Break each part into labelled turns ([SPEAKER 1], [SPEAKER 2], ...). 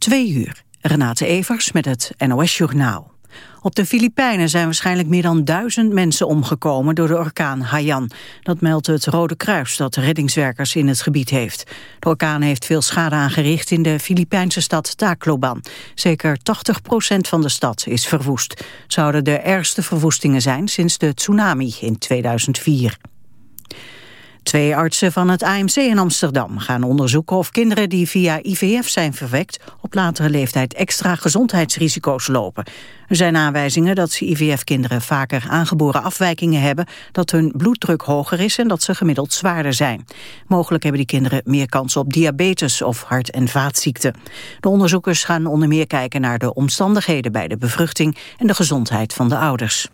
[SPEAKER 1] Twee uur. Renate Evers met het NOS Journaal. Op de Filipijnen zijn waarschijnlijk meer dan duizend mensen omgekomen door de orkaan Haiyan. Dat meldt het Rode Kruis dat reddingswerkers in het gebied heeft. De orkaan heeft veel schade aangericht in de Filipijnse stad Tacloban. Zeker 80 procent van de stad is verwoest. Zouden de ergste verwoestingen zijn sinds de tsunami in 2004. Twee artsen van het AMC in Amsterdam gaan onderzoeken of kinderen die via IVF zijn verwekt op latere leeftijd extra gezondheidsrisico's lopen. Er zijn aanwijzingen dat IVF-kinderen vaker aangeboren afwijkingen hebben, dat hun bloeddruk hoger is en dat ze gemiddeld zwaarder zijn. Mogelijk hebben die kinderen meer kans op diabetes of hart- en vaatziekten. De onderzoekers gaan onder meer kijken naar de omstandigheden bij de bevruchting en de gezondheid van de ouders.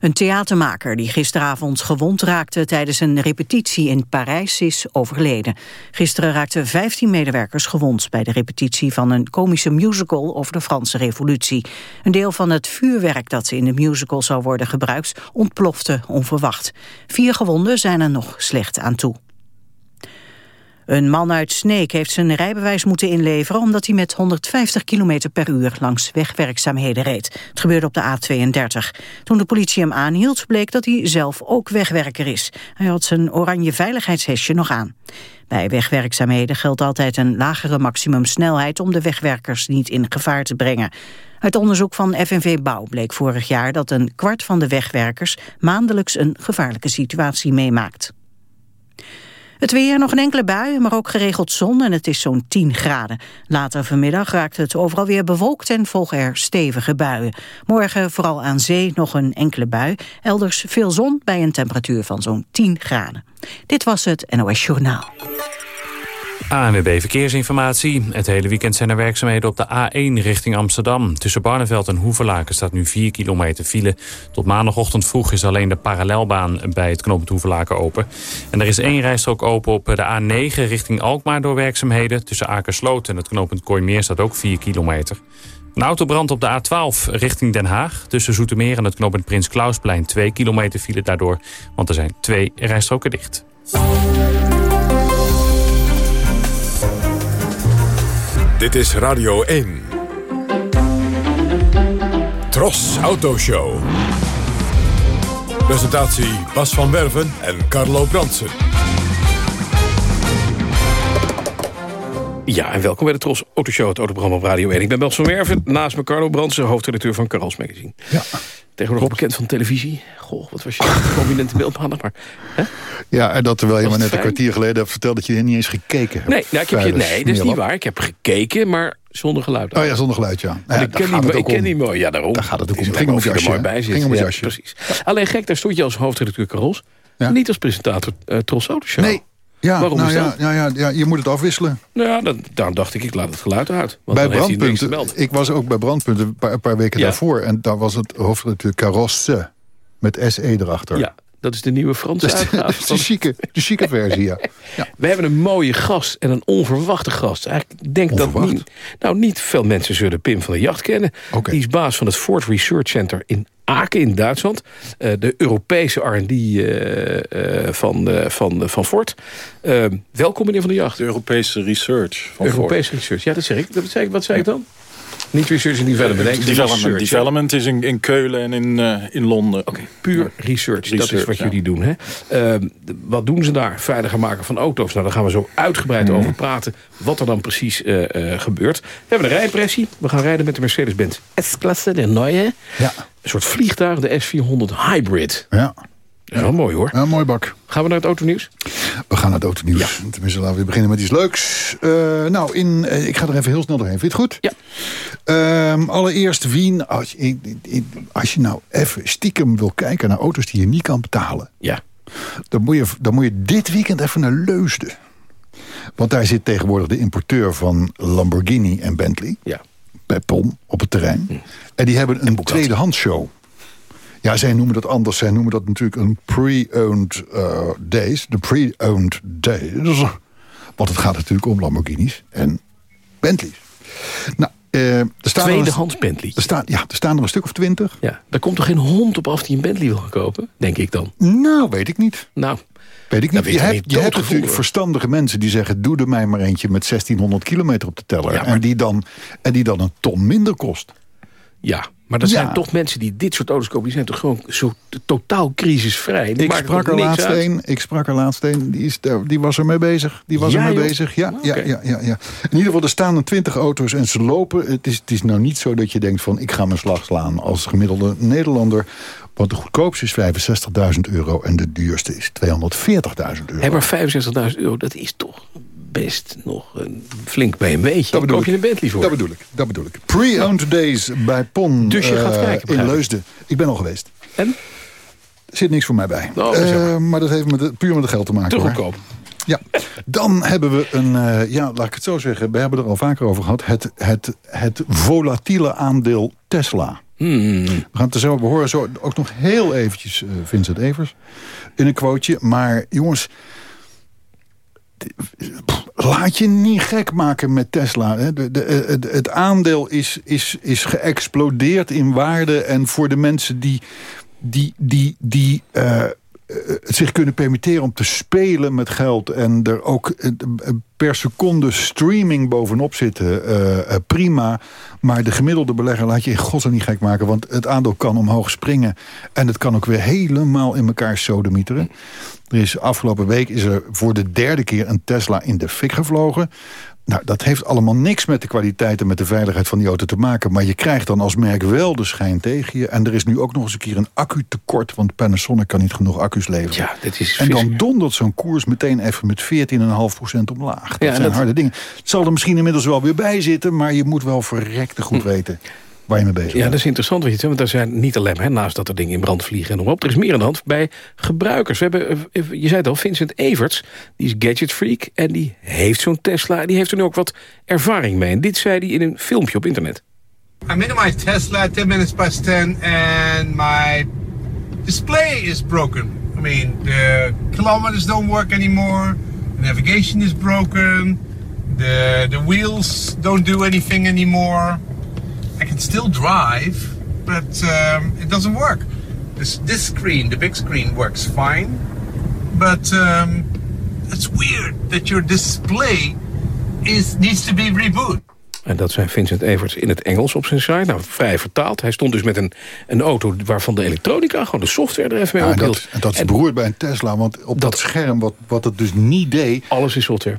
[SPEAKER 1] Een theatermaker die gisteravond gewond raakte tijdens een repetitie in Parijs is overleden. Gisteren raakten 15 medewerkers gewond bij de repetitie van een komische musical over de Franse revolutie. Een deel van het vuurwerk dat in de musical zou worden gebruikt ontplofte onverwacht. Vier gewonden zijn er nog slecht aan toe. Een man uit Sneek heeft zijn rijbewijs moeten inleveren... omdat hij met 150 km per uur langs wegwerkzaamheden reed. Het gebeurde op de A32. Toen de politie hem aanhield, bleek dat hij zelf ook wegwerker is. Hij had zijn oranje veiligheidshesje nog aan. Bij wegwerkzaamheden geldt altijd een lagere maximumsnelheid... om de wegwerkers niet in gevaar te brengen. Uit onderzoek van FNV Bouw bleek vorig jaar dat een kwart van de wegwerkers... maandelijks een gevaarlijke situatie meemaakt. Het weer, nog een enkele bui, maar ook geregeld zon en het is zo'n 10 graden. Later vanmiddag raakt het overal weer bewolkt en volgen er stevige buien. Morgen vooral aan zee nog een enkele bui. Elders veel zon bij een temperatuur van zo'n 10 graden. Dit was het NOS Journaal.
[SPEAKER 2] ANWB Verkeersinformatie. Het hele weekend zijn er werkzaamheden op de A1 richting Amsterdam. Tussen Barneveld en Hoevelaken staat nu 4 kilometer file. Tot maandagochtend vroeg is alleen de parallelbaan bij het knooppunt Hoevelaken open. En er is één rijstrook open op de A9 richting Alkmaar door werkzaamheden. Tussen Akersloot en het knooppunt Kooimeer staat ook 4 kilometer. Een autobrand op de A12 richting Den Haag. Tussen Zoetermeer en het knooppunt Prins Klausplein 2 kilometer file daardoor. Want er zijn twee rijstroken dicht.
[SPEAKER 3] Dit is Radio 1. Tros Autoshow. Presentatie Bas van Werven en Carlo Bransen.
[SPEAKER 4] Ja, en welkom bij de Tros Autoshow, het autoprogramma op Radio 1. Ik ben Bas van Werven, naast me Carlo Brandsen, hoofdredacteur van Carlos Magazine.
[SPEAKER 5] Ja.
[SPEAKER 4] Tegenwoordig bekend van televisie. Goh, wat was je prominente beeldbehandelaar. Maar, hè?
[SPEAKER 5] Ja, en dat terwijl je maar net een kwartier geleden hebt verteld... dat je niet eens gekeken hebt.
[SPEAKER 4] Nee, nou, ik heb je, nee, dat is niet waar. Ik heb gekeken, maar zonder geluid.
[SPEAKER 5] Oh ja, zonder geluid, ja. Nou
[SPEAKER 4] ik ken, die, ik ken die mooi. Ja, daarom.
[SPEAKER 5] Daar gaat het ook om. Het ging om het
[SPEAKER 4] er
[SPEAKER 5] jasje,
[SPEAKER 4] bij.
[SPEAKER 5] Ging om het
[SPEAKER 4] Ja,
[SPEAKER 5] jasje.
[SPEAKER 4] Precies. Alleen gek, daar stond je als hoofdredacteur Carols.
[SPEAKER 5] Ja.
[SPEAKER 4] Niet als presentator uh, Tros Autoshow.
[SPEAKER 5] Nee, ja,
[SPEAKER 4] Waarom
[SPEAKER 5] nou
[SPEAKER 4] is
[SPEAKER 5] ja,
[SPEAKER 4] dat?
[SPEAKER 5] ja, ja, ja, je moet het afwisselen.
[SPEAKER 4] Nou ja, dan, daarom dacht ik, ik laat het geluid uit. Want
[SPEAKER 5] bij Brandpunten, ik was ook bij Brandpunten een paar, een paar weken
[SPEAKER 4] Ja.
[SPEAKER 5] daarvoor... en daar was het hoofdredacteur Carosse met SE erachter.
[SPEAKER 4] Ja, dat is de nieuwe Franse
[SPEAKER 5] Dat is, de, dat
[SPEAKER 4] uitgave.
[SPEAKER 5] is de, chique, de chique versie, ja. ja.
[SPEAKER 4] We hebben een mooie gast en een onverwachte gast. Eigenlijk ik denk dat niet, nou, niet veel mensen zullen Pim van der Jacht kennen.
[SPEAKER 5] Oké.
[SPEAKER 4] Die is baas van het Ford Research Center in Aken in Duitsland. Eh, de Europese R&D eh, eh, van, eh, van, van Ford. Welkom meneer van der Jacht.
[SPEAKER 6] De Europese research van Ford.
[SPEAKER 4] Europese Research. Ja, dat zeg ik. Dat zei ik. Wat zei ik dan? Niet Research and Development. nee,
[SPEAKER 6] Development,
[SPEAKER 4] research,
[SPEAKER 6] development is in, in Keulen en in, eh, in Londen.
[SPEAKER 4] Oké, puur research. Dat is wat
[SPEAKER 6] ja.
[SPEAKER 4] jullie doen. Hè? Ehm, wat doen ze daar? Veiliger maken van auto's. Nou, daar gaan we zo uitgebreid
[SPEAKER 6] Mhm.
[SPEAKER 4] over praten. Wat er dan precies eh, eh, gebeurt. We hebben een rijimpressie. We gaan rijden met de Mercedes-Benz S-klasse, de Neue.
[SPEAKER 5] Ja,
[SPEAKER 4] Een soort vliegtuig, de S400 Hybrid.
[SPEAKER 5] ja.
[SPEAKER 4] Is wel mooi hoor.
[SPEAKER 5] Ja, mooi bak.
[SPEAKER 4] Gaan we naar het autonieuws?
[SPEAKER 5] We gaan naar het autonieuws. Tenminste, laten we beginnen met iets leuks. Eh, nou, in, eh, ik ga er even heel snel doorheen. Vind je het goed?
[SPEAKER 4] Ja.
[SPEAKER 5] Ehm, allereerst Wien. Als je, als je nou even stiekem wil kijken naar auto's die je niet kan betalen...
[SPEAKER 4] Ja.
[SPEAKER 5] dan moet je, dan moet je dit weekend even naar Leusden. Want daar zit tegenwoordig de importeur van Lamborghini en Bentley...
[SPEAKER 4] Ja.
[SPEAKER 5] bij POM op het terrein. En die hebben een tweedehands show. Ja, zij noemen dat anders. Zij noemen dat natuurlijk een pre-owned eh, days. De pre-owned days. Want het gaat natuurlijk om Lamborghinis en Bentleys. Nou, eh, er staan er een-
[SPEAKER 4] Tweedehands Bentley.
[SPEAKER 5] er staan, ja, er staan er een stuk of twintig.
[SPEAKER 4] Ja. Daar komt toch geen hond op af die een Bentley wil gaan kopen? Denk ik dan.
[SPEAKER 5] Nou, weet ik niet.
[SPEAKER 4] Nou,
[SPEAKER 5] Weet ik niet. Je hebt, je hebt natuurlijk verstandige mensen die zeggen... doe er mij maar eentje met 1600 kilometer op de teller.
[SPEAKER 4] Ja, maar-
[SPEAKER 5] en, die dan, en die dan een ton minder kost.
[SPEAKER 4] Ja, maar dat
[SPEAKER 5] Ja.
[SPEAKER 4] zijn toch mensen die dit soort auto's kopen... die zijn toch gewoon zo totaal crisisvrij. Die
[SPEAKER 5] Ik sprak, er
[SPEAKER 4] niks
[SPEAKER 5] laatst
[SPEAKER 4] uit?
[SPEAKER 5] een, ik sprak er laatst een, die, is, daar- die was ermee bezig. Die was
[SPEAKER 4] Ja,
[SPEAKER 5] ermee
[SPEAKER 4] joh.
[SPEAKER 5] bezig. Ja, ja, ja, ja, ja. In ieder geval, er staan er 20 auto's en ze lopen. Het is, het is nou niet zo dat je denkt van... ik ga mijn slag slaan als gemiddelde Nederlander. Want de goedkoopste is 65.000 euro en de duurste is 240.000 euro.
[SPEAKER 4] Hé, maar 65.000 euro, dat is toch best nog een flink BMW'tje.
[SPEAKER 5] Dat bedoel
[SPEAKER 4] Koop je een Bentley voor?
[SPEAKER 5] Dat bedoel ik. Dat bedoel ik. Pre-owned days bij PON
[SPEAKER 4] Dus je gaat
[SPEAKER 5] eh,
[SPEAKER 4] kijken,
[SPEAKER 5] in. Leusden. Ik ben al geweest.
[SPEAKER 4] En?
[SPEAKER 5] Er zit niks voor mij bij.
[SPEAKER 4] Oh, is
[SPEAKER 5] Eh, maar dat heeft met de, puur met het geld te maken.
[SPEAKER 4] Te goedkoop.
[SPEAKER 5] Ja, dan hebben we een, eh, ja, laat ik het zo zeggen, we hebben er al vaker over gehad, het, het, het volatiele aandeel Tesla.
[SPEAKER 4] Hmm.
[SPEAKER 5] We, gaan het zo, we horen zo ook nog heel eventjes Vincent Evers in een quoteje. Maar jongens, pff, laat je niet gek maken met Tesla. Hè. De, de, eh, het, aandeel is, is, is geëxplodeerd in waarde. En voor de mensen die, die, die, die eh, eh, zich kunnen permitteren om te spelen met geld... en er ook per seconde streaming bovenop zitten, prima. Maar de gemiddelde belegger laat je in godsnaam niet gek maken... want het aandeel kan omhoog springen. En het kan ook weer helemaal in elkaar sodemieteren. Er is afgelopen week is er voor de derde keer een Tesla in de fik gevlogen. Nou, dat heeft allemaal niks met de kwaliteit en met de veiligheid van die auto te maken. Maar je krijgt dan als merk wel de schijn tegen je. En er is nu ook nog eens een keer een accu-tekort. Want Panasonic kan niet genoeg accu's leveren.
[SPEAKER 4] Ja, dit is
[SPEAKER 5] en dan dondert zo'n koers meteen even met 14,5% omlaag. Dat
[SPEAKER 4] Ja,
[SPEAKER 5] zijn
[SPEAKER 4] dat-
[SPEAKER 5] harde dingen. Het zal er misschien inmiddels wel weer bij zitten. Maar je moet wel verrekte goed weten waar je mee bezig
[SPEAKER 4] Hm. Ja,
[SPEAKER 5] bent.
[SPEAKER 4] dat is interessant wat je zegt. Want er zijn niet alleen maar, naast dat er dingen in brand vliegen en op. Er is meer aan de hand bij gebruikers. We hebben, eh, eh, je zei het al, Vincent Everts. Die is gadget freak en die heeft zo'n Tesla. En die heeft er nu ook wat ervaring mee. En dit zei hij in een filmpje op internet.
[SPEAKER 7] I'm in my Tesla 10 minutes past 10 and my display is broken. I mean, the kilometers don't work anymore, the navigation is broken, the, the wheels don't do anything anymore. I can still drive, but um, it doesn't work. This, this screen, the big screen, works fine, but um, it's weird that your display is needs to be reboot.
[SPEAKER 4] En dat zei Vincent Everts in het Engels op zijn site. Nou, vrij vertaald. Hij stond dus met een, een auto waarvan de elektronica... gewoon de software er even mee
[SPEAKER 5] Ja, en
[SPEAKER 4] ophield.
[SPEAKER 5] dat, en dat is
[SPEAKER 4] En
[SPEAKER 5] beroerd bij een Tesla. Want op dat,
[SPEAKER 4] Dat-
[SPEAKER 5] scherm, wat, wat het dus niet deed...
[SPEAKER 4] Alles is software.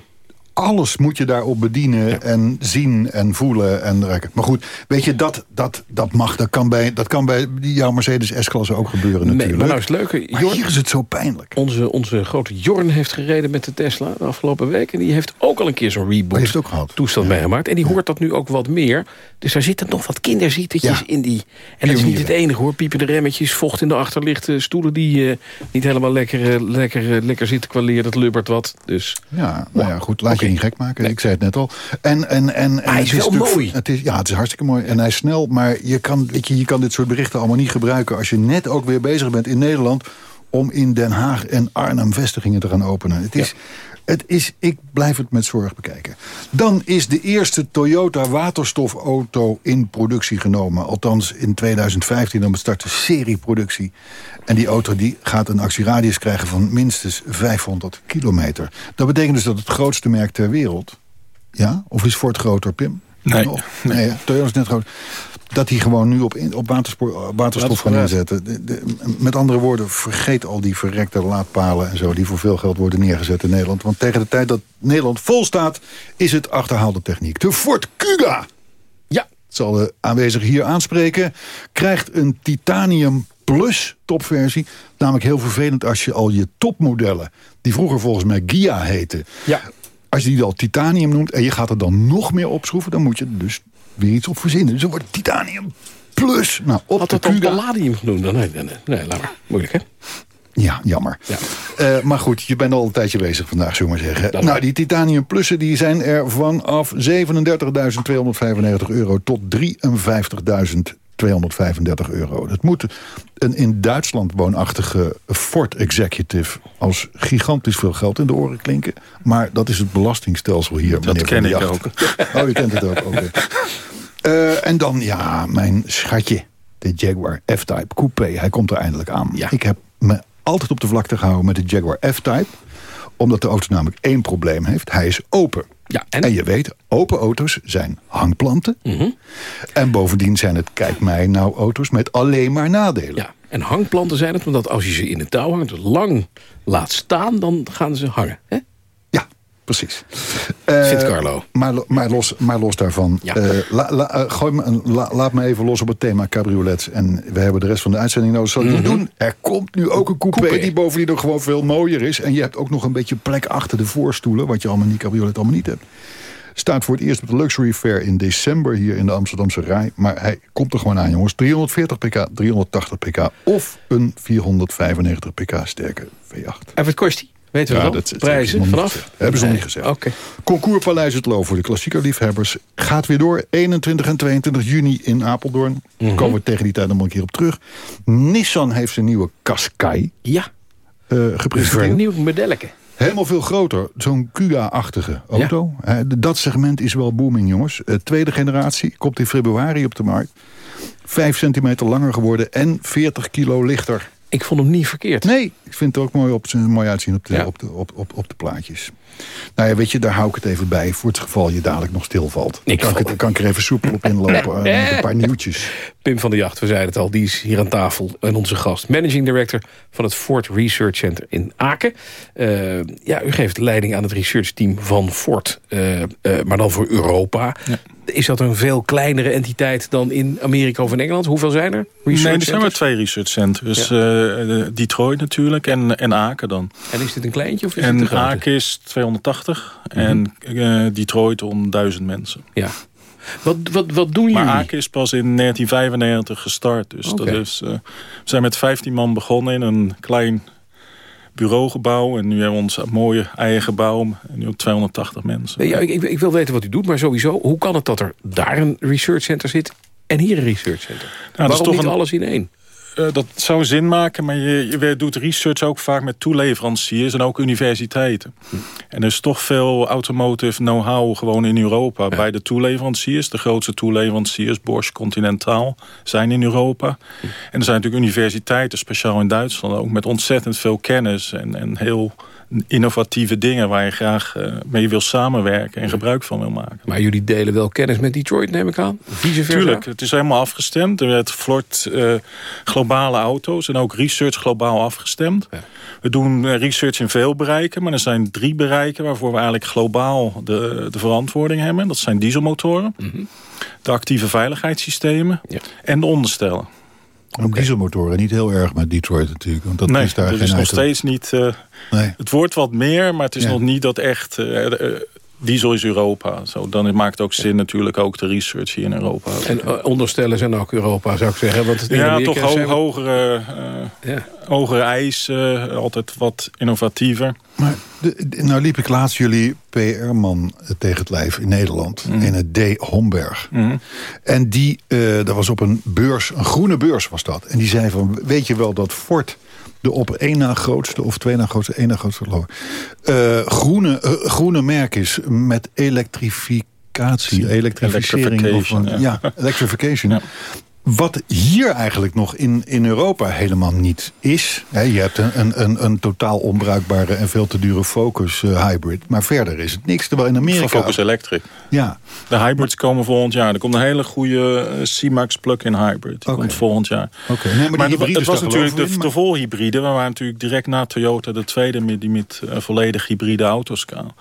[SPEAKER 5] Alles moet je daarop bedienen en zien en voelen en. Maar goed, weet je, dat, dat, dat mag. Dat kan bij, dat kan bij jouw Mercedes S-klasse ook gebeuren
[SPEAKER 4] Nee,
[SPEAKER 5] natuurlijk.
[SPEAKER 4] maar nou is het leuke.
[SPEAKER 5] Maar
[SPEAKER 4] Jorn-
[SPEAKER 5] hier is het zo pijnlijk.
[SPEAKER 4] Onze, onze grote Jorn heeft gereden met de Tesla de afgelopen week. En die heeft ook al een keer zo'n reboot
[SPEAKER 5] ook gehad.
[SPEAKER 4] toestand meegemaakt. En die hoort dat nu ook wat meer. Dus daar zitten nog wat kinderzietertjes
[SPEAKER 5] Ja.
[SPEAKER 4] in die... En dat is niet het enige hoor. Piepende remmetjes, vocht in de achterlichten... stoelen die eh, niet helemaal lekker, eh, lekker, eh, lekker zitten qua leer. Dat lubbert wat. Dus
[SPEAKER 5] Ja, nou ja, goed, laat je niet gek maken. Ik zei het net al. En, en, en, en
[SPEAKER 4] hij is
[SPEAKER 5] het
[SPEAKER 4] wel
[SPEAKER 5] natuurlijk-
[SPEAKER 4] mooi.
[SPEAKER 5] Het is, ja, het is hartstikke mooi. En hij is snel, maar je kan, weet je, je kan dit soort berichten allemaal niet gebruiken... als je net ook weer bezig bent in Nederland... om in Den Haag en Arnhem vestigingen te gaan openen. Het is... Het is, ik blijf het met zorg bekijken. Dan is de eerste Toyota waterstofauto in productie genomen. Althans in 2015, dan start de serieproductie. En die auto die gaat een actieradius krijgen van minstens 500 kilometer. Dat betekent dus dat het grootste merk ter wereld... Ja? Of is Ford groter, Pim?
[SPEAKER 6] Nee.
[SPEAKER 5] Nog? Nee, hè? Toyota is net groot. Dat die gewoon nu op, in- op waterspoor- waterstof gaan inzetten. De- de- met andere woorden, vergeet al die verrekte laadpalen en zo... die voor veel geld worden neergezet in Nederland. Want tegen de tijd dat Nederland vol staat... is het achterhaalde techniek. De Ford Kuga
[SPEAKER 4] ja,
[SPEAKER 5] zal de aanwezig hier aanspreken... krijgt een Titanium Plus topversie. Namelijk heel vervelend als je al je topmodellen... die vroeger volgens mij Gia heten...
[SPEAKER 4] Ja.
[SPEAKER 5] als je die al Titanium noemt en je gaat er dan nog meer opschroeven... dan moet je dus weer iets op verzinnen. Dus dan wordt Titanium Plus. Nou, op
[SPEAKER 4] had dat dan. Palladium genoemd? Nee, nee, nee, nee, laat maar. Moeilijk hè?
[SPEAKER 5] Ja, jammer.
[SPEAKER 4] Ja.
[SPEAKER 5] Eh, maar goed, je bent al een tijdje bezig vandaag, zullen we maar zeggen.
[SPEAKER 4] Dat
[SPEAKER 5] nou,
[SPEAKER 4] wel.
[SPEAKER 5] die Titanium Plussen die zijn er vanaf 37.295 euro tot 53.235 euro. Dat moet een in Duitsland woonachtige Ford Executive... als gigantisch veel geld in de oren klinken. Maar dat is het belastingstelsel hier. meneer
[SPEAKER 6] ken ik
[SPEAKER 5] Jacht. Oh, je kent het ook. Eh, en dan, ja, mijn schatje. De Jaguar F-Type Coupé. Hij komt er eindelijk aan.
[SPEAKER 4] Ja.
[SPEAKER 5] Ik heb me altijd op de vlakte gehouden met de Jaguar F-Type. Omdat de auto namelijk één probleem heeft. Hij is open.
[SPEAKER 4] Ja,
[SPEAKER 5] En,
[SPEAKER 4] en?
[SPEAKER 5] je weet, open auto's zijn hangplanten.
[SPEAKER 4] Mhm.
[SPEAKER 5] En bovendien zijn het, kijk mij nou, auto's met alleen maar nadelen.
[SPEAKER 4] Ja, en hangplanten zijn het, omdat als je ze in het touw hangt... lang laat staan, dan gaan ze hangen. Hè?
[SPEAKER 5] Precies. Eh,
[SPEAKER 4] Sint Carlo.
[SPEAKER 5] Maar, maar, los, maar los daarvan.
[SPEAKER 4] Ja.
[SPEAKER 5] la- la- gooi me een- la- laat me even los op het thema cabriolets. En we hebben de rest van de uitzending nodig. Zal ik niet doen? Er komt nu ook een coupé,
[SPEAKER 4] Mhm. Coupé.
[SPEAKER 5] die bovendien nog gewoon veel mooier is. En je hebt ook nog een beetje plek achter de voorstoelen. Wat je allemaal niet cabriolet allemaal niet hebt. Staat voor het eerst op de Luxury Fair in december hier in de Amsterdamse Rij. Maar hij komt er gewoon aan jongens. 340 pk, 380 pk of een 495 pk sterke V8.
[SPEAKER 4] En wat kost die? Weten we
[SPEAKER 5] Ja,
[SPEAKER 4] dat? Prijzen
[SPEAKER 5] hebben ze nog niet
[SPEAKER 4] vanaf?
[SPEAKER 5] gezegd. Hebben ze nog
[SPEAKER 4] Nee.
[SPEAKER 5] niet gezegd.
[SPEAKER 4] Oké.
[SPEAKER 5] Concourspaleis Het Loo voor de klassieke liefhebbers gaat weer door. 21 en 22 juni in Apeldoorn.
[SPEAKER 4] Mhm.
[SPEAKER 5] Komen we tegen die tijd nog een keer op terug. Nissan heeft zijn nieuwe Qashqai
[SPEAKER 4] Ja,
[SPEAKER 5] eh
[SPEAKER 4] een
[SPEAKER 5] gepresenteerd.
[SPEAKER 4] vernieuwd modelletje.
[SPEAKER 5] Helemaal veel groter. Zo'n QA-achtige auto. Eh, dat segment is wel booming, jongens. Eh, tweede generatie. Komt in februari op de markt. Vijf centimeter langer geworden en 40 kilo lichter.
[SPEAKER 4] Ik vond hem niet verkeerd.
[SPEAKER 5] Nee, ik vind het ook mooi, op, mooi uitzien op de,
[SPEAKER 4] Ja.
[SPEAKER 5] op, de, op, op, op de plaatjes. Nou ja, weet je, daar hou ik het even bij. Voor het geval je dadelijk nog stilvalt.
[SPEAKER 4] Ik
[SPEAKER 5] kan, ik, kan ik er even soepel op inlopen. eh, met een paar nieuwtjes.
[SPEAKER 4] Pim van der Jacht, we zeiden het al, die is hier aan tafel. En onze gast, managing director van het Ford Research Center in Aken. Eh, ja, u geeft leiding aan het researchteam van Ford, eh, eh, maar dan voor Europa. Is dat een veel kleinere entiteit dan in Amerika of in Engeland? Hoeveel zijn er? Research
[SPEAKER 6] nee, er zijn maar twee research centers. Detroit natuurlijk en, en Aken dan.
[SPEAKER 4] En is dit een kleintje of is het een
[SPEAKER 6] En
[SPEAKER 4] grote?
[SPEAKER 6] Aken is 280 en eh, Detroit om 1000 mensen.
[SPEAKER 4] Ja. Wat, wat, wat doen
[SPEAKER 6] Maar
[SPEAKER 4] jullie?
[SPEAKER 6] Aken is pas in 1995 gestart. Dus dat is, eh, we zijn met 15 man begonnen in een klein bureaugebouw. En nu hebben we ons mooie eigen gebouw. En nu op 280 mensen.
[SPEAKER 4] Ja, ik, ik, wil weten wat u doet, maar sowieso, hoe kan het dat er daar een research center zit en hier een research center?
[SPEAKER 6] dat is
[SPEAKER 4] Waarom
[SPEAKER 6] toch
[SPEAKER 4] niet
[SPEAKER 6] een-
[SPEAKER 4] alles in één?
[SPEAKER 6] Eh, dat zou zin maken, maar je, je doet research ook vaak met toeleveranciers en ook universiteiten. En er is toch veel automotive know-how gewoon in Europa. Bij de toeleveranciers, de grootste toeleveranciers, Bosch, Continental, zijn in Europa. En er zijn natuurlijk universiteiten, speciaal in Duitsland, ook met ontzettend veel kennis en, en heel innovatieve dingen waar je graag eh, mee wil samenwerken en gebruik van wil maken.
[SPEAKER 4] Maar jullie delen wel kennis met Detroit, neem ik aan? Vice versa?
[SPEAKER 6] Tuurlijk, het is helemaal afgestemd. Er werd Flort eh, globale auto's en ook research globaal afgestemd.
[SPEAKER 4] Ja.
[SPEAKER 6] We doen eh, research in veel bereiken, maar er zijn drie bereiken waarvoor we eigenlijk globaal de, de verantwoording hebben. Dat zijn dieselmotoren, de actieve veiligheidssystemen
[SPEAKER 4] Ja.
[SPEAKER 6] en de onderstellen.
[SPEAKER 5] Ook dieselmotoren, niet heel erg met Detroit natuurlijk. Want dat
[SPEAKER 6] nee,
[SPEAKER 5] is daar
[SPEAKER 6] er
[SPEAKER 5] geen
[SPEAKER 6] is nog steeds niet... eh,
[SPEAKER 5] Nee.
[SPEAKER 6] het wordt wat meer, maar het is
[SPEAKER 5] Ja.
[SPEAKER 6] nog niet dat echt... eh, eh, diesel is Europa. Zo, dan maakt het ook zin natuurlijk ook de research hier in Europa.
[SPEAKER 4] En eh, onderstellen zijn ook Europa, zou ik zeggen. Want
[SPEAKER 6] ja,
[SPEAKER 4] Amerika
[SPEAKER 6] toch ho- hogere, eh,
[SPEAKER 4] Ja.
[SPEAKER 6] hogere eisen, eh, altijd wat innovatiever.
[SPEAKER 5] Maar de, de- nou liep ik laatst jullie PR-man tegen het lijf in Nederland. In het D. Homberg. En die, eh, dat was op een beurs, een groene beurs was dat. En die zei van, weet je wel dat Ford de op één na grootste of twee na grootste, één na grootste eh, groene, eh, groene merk is met elektrificatie, elektrificering. Of,
[SPEAKER 6] ja,
[SPEAKER 5] electrification.
[SPEAKER 6] Ja.
[SPEAKER 5] Wat hier eigenlijk nog in, in Europa helemaal niet is. Hè, je hebt een, een, een, een totaal onbruikbare en veel te dure Focus eh, hybrid. Maar verder is het niks. Terwijl in
[SPEAKER 6] Van
[SPEAKER 5] Amerika...
[SPEAKER 6] Focus Electric.
[SPEAKER 5] Ja,
[SPEAKER 6] De hybrids komen volgend jaar. Er komt een hele goede eh, C-Max plug-in hybrid. Die komt volgend jaar.
[SPEAKER 5] oké. Nee, maar,
[SPEAKER 6] Maar, de- het was natuurlijk de,
[SPEAKER 5] in,
[SPEAKER 6] de volhybride. We waren natuurlijk direct na Toyota de tweede met, die met eh, volledig hybride auto's kan.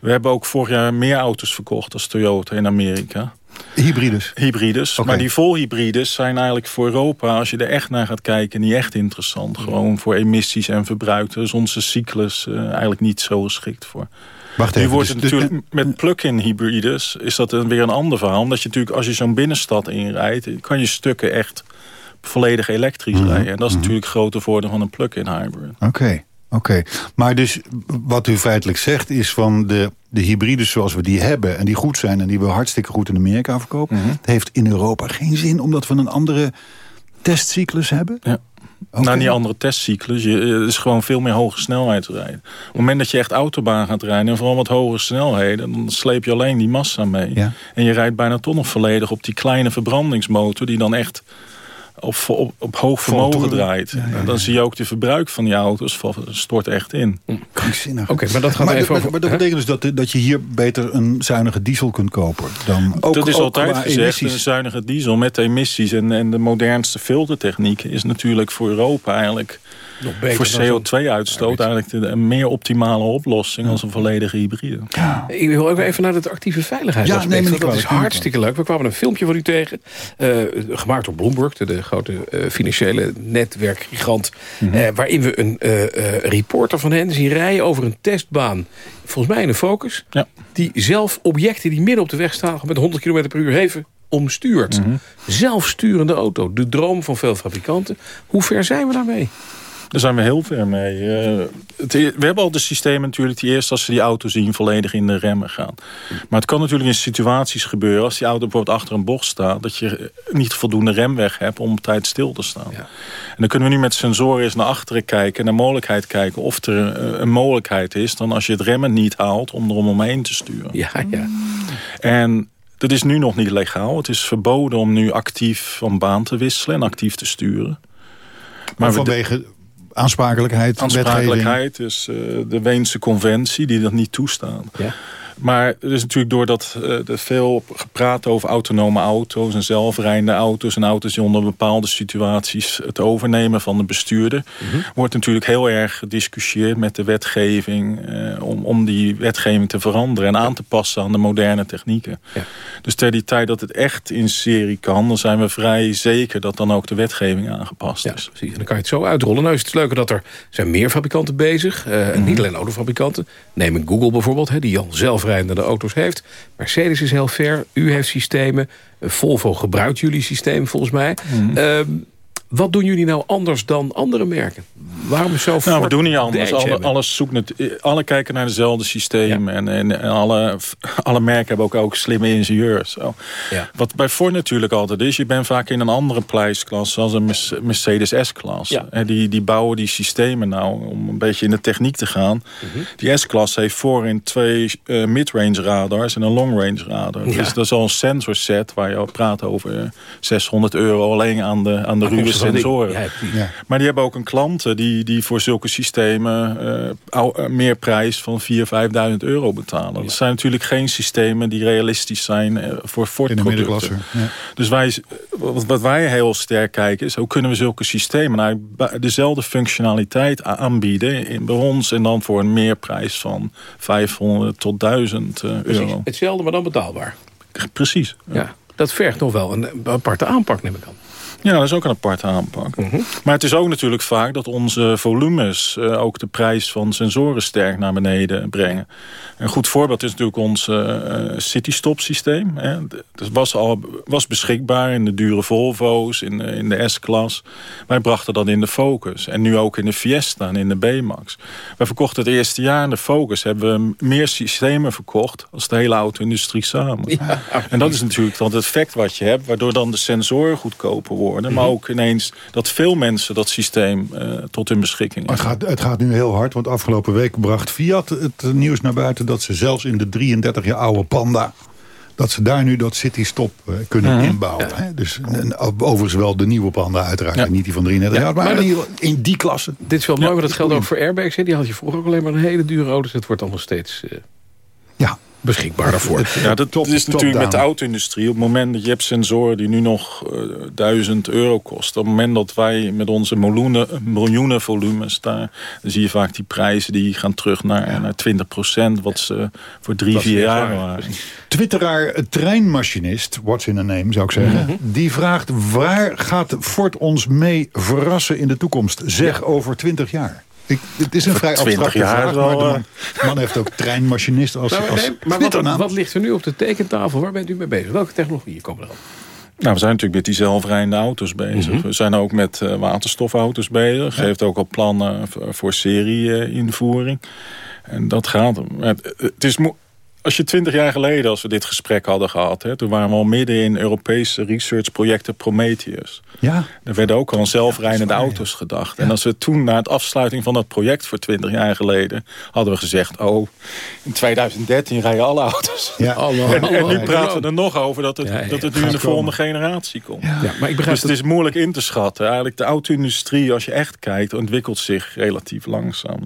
[SPEAKER 6] We hebben ook vorig jaar meer auto's verkocht als Toyota in Amerika.
[SPEAKER 5] Hybrides.
[SPEAKER 6] Hybrides. Maar die volhybrides zijn eigenlijk voor Europa, als je er echt naar gaat kijken, niet echt interessant. Gewoon voor emissies en verbruik. Daar is onze cyclus eh, eigenlijk niet zo geschikt voor.
[SPEAKER 5] Wacht
[SPEAKER 6] Nu
[SPEAKER 5] even.
[SPEAKER 6] wordt het
[SPEAKER 5] dus- dus-
[SPEAKER 6] natuurlijk met plug-in hybrides is dat een, weer een ander verhaal. Omdat je natuurlijk als je zo'n binnenstad inrijdt, kan je stukken echt volledig elektrisch
[SPEAKER 5] Mhm.
[SPEAKER 6] rijden. En dat is natuurlijk het grote voordeel van een plug-in hybrid.
[SPEAKER 5] Oké, oké. Maar dus wat u feitelijk zegt is van de, de hybrides zoals we die hebben... en die goed zijn en die we hartstikke goed in Amerika verkopen...
[SPEAKER 6] Mhm.
[SPEAKER 5] het heeft in Europa geen zin omdat we een andere testcyclus hebben?
[SPEAKER 6] Ja. Nou, die andere testcyclus. Je, het is gewoon veel meer hoge snelheid rijden. Op het moment dat je echt autobaan gaat rijden... en vooral wat hogere snelheden... dan sleep je alleen die massa mee.
[SPEAKER 5] Ja.
[SPEAKER 6] En je rijdt bijna toch nog volledig op die kleine verbrandingsmotor... die dan echt op, op, op hoog vermogen draait. En dan zie je ook de verbruik van die auto's stort echt in.
[SPEAKER 5] Krankzinnig.
[SPEAKER 4] Oké, maar dat gaat
[SPEAKER 5] Maar,
[SPEAKER 4] even
[SPEAKER 5] maar-
[SPEAKER 4] over...
[SPEAKER 5] maar dat
[SPEAKER 4] hè?
[SPEAKER 5] betekent dus dat, dat je hier beter een zuinige diesel kunt kopen. Dan ook,
[SPEAKER 6] dat is
[SPEAKER 5] ook
[SPEAKER 6] altijd gezegd.
[SPEAKER 5] emissies.
[SPEAKER 6] Een zuinige diesel met emissies en, en de modernste filtertechniek... is natuurlijk voor Europa eigenlijk voor
[SPEAKER 4] dan zo'n-
[SPEAKER 6] CO2-uitstoot... eigenlijk de, een meer optimale oplossing als een volledige hybride.
[SPEAKER 4] Ik wil ook even naar het actieve veiligheidsaspect.
[SPEAKER 5] Ja,
[SPEAKER 4] dat is
[SPEAKER 5] kwalijk,
[SPEAKER 4] hartstikke leuk. We kwamen een filmpje van u tegen. eh, gemaakt door Bloomberg, de, de grote eh, financiële netwerkgigant. Eh, waarin we een eh, eh, reporter van hen zien rijden over een testbaan. Volgens mij in de Focus.
[SPEAKER 6] Ja.
[SPEAKER 4] Die zelf objecten die midden op de weg staan... met 100 km per uur even omstuurt.
[SPEAKER 5] Mhm.
[SPEAKER 4] Zelfsturende auto. De droom van veel fabrikanten. Hoe ver zijn we daarmee?
[SPEAKER 6] Daar zijn we heel ver mee. Eh, het, we hebben al de systemen natuurlijk die eerst als ze die auto zien volledig in de remmen gaan. Maar het kan natuurlijk in situaties gebeuren als die auto bijvoorbeeld achter een bocht staat. Dat je niet voldoende remweg hebt om op tijd stil te staan.
[SPEAKER 4] Ja.
[SPEAKER 6] En dan kunnen we nu met sensoren eens naar achteren kijken. Naar mogelijkheid kijken of er eh, een mogelijkheid is. Dan als je het remmen niet haalt om er omheen te sturen.
[SPEAKER 4] Ja, ja.
[SPEAKER 6] En dat is nu nog niet legaal. Het is verboden om nu actief van baan te wisselen en actief te sturen.
[SPEAKER 5] Maar
[SPEAKER 6] we-
[SPEAKER 5] vanwege aansprakelijkheid, wetgeving.
[SPEAKER 6] Aansprakelijkheid is eh, de Weense conventie die dat niet toestaan.
[SPEAKER 4] Ja.
[SPEAKER 6] Maar er is natuurlijk doordat uh, er veel gepraat over autonome auto's... en zelfrijdende auto's en auto's die onder bepaalde situaties... het overnemen van de bestuurder... wordt natuurlijk heel erg gediscussieerd met de wetgeving... Uh, om, om die wetgeving te veranderen en aan te passen aan de moderne technieken.
[SPEAKER 4] Ja.
[SPEAKER 6] Dus ter die tijd dat het echt in serie kan... dan zijn we vrij zeker dat dan ook de wetgeving aangepast
[SPEAKER 4] Ja,
[SPEAKER 6] is.
[SPEAKER 4] precies. En dan kan je het zo uitrollen. Nou is het leuke dat er zijn meer fabrikanten bezig. Uh, Niet alleen autofabrikanten. Neem een Google bijvoorbeeld, hè, die al zelfrijdende auto's heeft. Mercedes is heel ver. U heeft systemen. Volvo gebruikt jullie systeem volgens mij.
[SPEAKER 6] Mhm.
[SPEAKER 4] Uh, wat doen jullie nou anders dan andere merken? Waarom zo
[SPEAKER 6] Nou, we doen niet anders. Alle, alles zoekt het, alle kijken naar dezelfde systemen. Ja. En, en, en, alle, alle merken hebben ook, ook slimme ingenieurs. Zo.
[SPEAKER 4] Ja.
[SPEAKER 6] Wat bij Ford natuurlijk altijd is... je bent vaak in een andere prijsklasse... zoals een Mercedes S-klasse.
[SPEAKER 4] Ja.
[SPEAKER 6] En die, die bouwen die systemen nou om een beetje in de techniek te gaan. Mm -hmm. Die S-klasse heeft voorin twee uh, mid-range radars... en een long-range radar. Ja. Dus dat is al een sensor set... waar je al praat over 600 euro alleen aan de, aan de ruwe sensoren.
[SPEAKER 4] Ja,
[SPEAKER 6] maar die hebben ook een klant die, die voor zulke systemen uh, meer prijs van 4.000, 5.000 euro betalen. Ja. Dat zijn natuurlijk geen systemen die realistisch zijn uh, voor Ford-producten.
[SPEAKER 5] Ja.
[SPEAKER 6] Dus wij, wat, wat, wij heel sterk kijken is hoe kunnen we zulke systemen nou dezelfde functionaliteit aanbieden in, bij ons en dan voor een meerprijs van 500 tot 1000 uh,
[SPEAKER 4] Precies.
[SPEAKER 6] euro.
[SPEAKER 4] Hetzelfde, maar dan betaalbaar.
[SPEAKER 6] Precies.
[SPEAKER 4] Ja, dat vergt nog wel een aparte aanpak, neem ik aan.
[SPEAKER 6] Ja, dat is ook een aparte aanpak.
[SPEAKER 4] Mm -hmm.
[SPEAKER 6] Maar het is ook natuurlijk vaak dat onze volumes... Uh, ook de prijs van sensoren sterk naar beneden brengen. Een goed voorbeeld is natuurlijk ons uh, City-stop systeem. Hè. Dat was, al, was beschikbaar in de dure Volvo's, in, in de S-klas. Wij brachten dat in de Focus. En nu ook in de Fiesta en in de B-Max. Wij verkochten het eerste jaar in de Focus... hebben we meer systemen verkocht als de hele auto-industrie samen.
[SPEAKER 4] Ja.
[SPEAKER 6] En dat is natuurlijk dan het effect wat je hebt... waardoor dan de sensoren goedkoper worden worden. Maar ook ineens dat veel mensen dat systeem uh, tot hun beschikking
[SPEAKER 5] hebben. Het gaat, het gaat nu heel hard, want afgelopen week bracht Fiat het nieuws naar buiten... dat ze zelfs in de 33 jaar oude Panda... dat ze daar nu dat City-stop uh, kunnen
[SPEAKER 6] Mhm.
[SPEAKER 5] uh -huh. inbouwen. Ja. Hè? Dus, en, overigens wel de nieuwe Panda uiteraard. Ja. Niet die van 33 jaar, maar, maar dat, in die klasse.
[SPEAKER 4] Dit is wel mooi, maar dat geldt ook voor airbags. Hè? Die had je vroeger ook alleen maar een hele dure auto. Dus het wordt allemaal steeds... Uh
[SPEAKER 5] ja,
[SPEAKER 4] beschikbaar daarvoor.
[SPEAKER 6] Ja, dat, top, is natuurlijk met de auto-industrie. Op het moment dat je hebt sensoren die nu nog uh, 1000 euro kosten. Op het moment dat wij met onze miljoenen, miljoenen volumes daar... dan zie je vaak die prijzen die gaan terug naar, ja. naar 20 procent. Wat ze voor drie, vier jaar waren.
[SPEAKER 5] Twitteraar treinmachinist, what's in a name zou ik zeggen... Mm -hmm. die vraagt waar gaat Ford ons mee verrassen in de toekomst? Zeg ja. over 20 jaar. Ik, het is een vrij abstracte vraag,
[SPEAKER 6] wel,
[SPEAKER 5] maar de man heeft ook treinmachinist als,
[SPEAKER 4] nou,
[SPEAKER 5] als
[SPEAKER 4] nee, Maar wat, wat, ligt er nu op de tekentafel? Waar bent u mee bezig? Welke technologieën komen erop?
[SPEAKER 6] Nou, we zijn natuurlijk met die zelfrijdende auto's bezig. Mm -hmm. We zijn ook met uh, waterstofauto's bezig. Ja. Geeft ook al plannen voor serie-invoering. Uh, en dat gaat... Het, het is als je twintig jaar geleden, als we dit gesprek hadden gehad... Hè, toen waren we al midden in Europese researchprojecten Prometheus.
[SPEAKER 5] Ja.
[SPEAKER 6] Er werden ook al zelfrijdende auto's gedacht. En als we toen, na het afsluiting van dat project voor twintig jaar geleden... hadden we gezegd, oh, in 2013 rijden alle auto's.
[SPEAKER 5] Ja.
[SPEAKER 6] En, en nu praten we er nog over dat het,
[SPEAKER 4] Ja, ja,
[SPEAKER 6] dat het nu in de volgende generatie komt.
[SPEAKER 4] Ja, maar ik begrijp
[SPEAKER 6] Dus
[SPEAKER 4] dat...
[SPEAKER 6] het is moeilijk in te schatten. Eigenlijk de auto-industrie, als je echt kijkt, ontwikkelt zich relatief langzaam.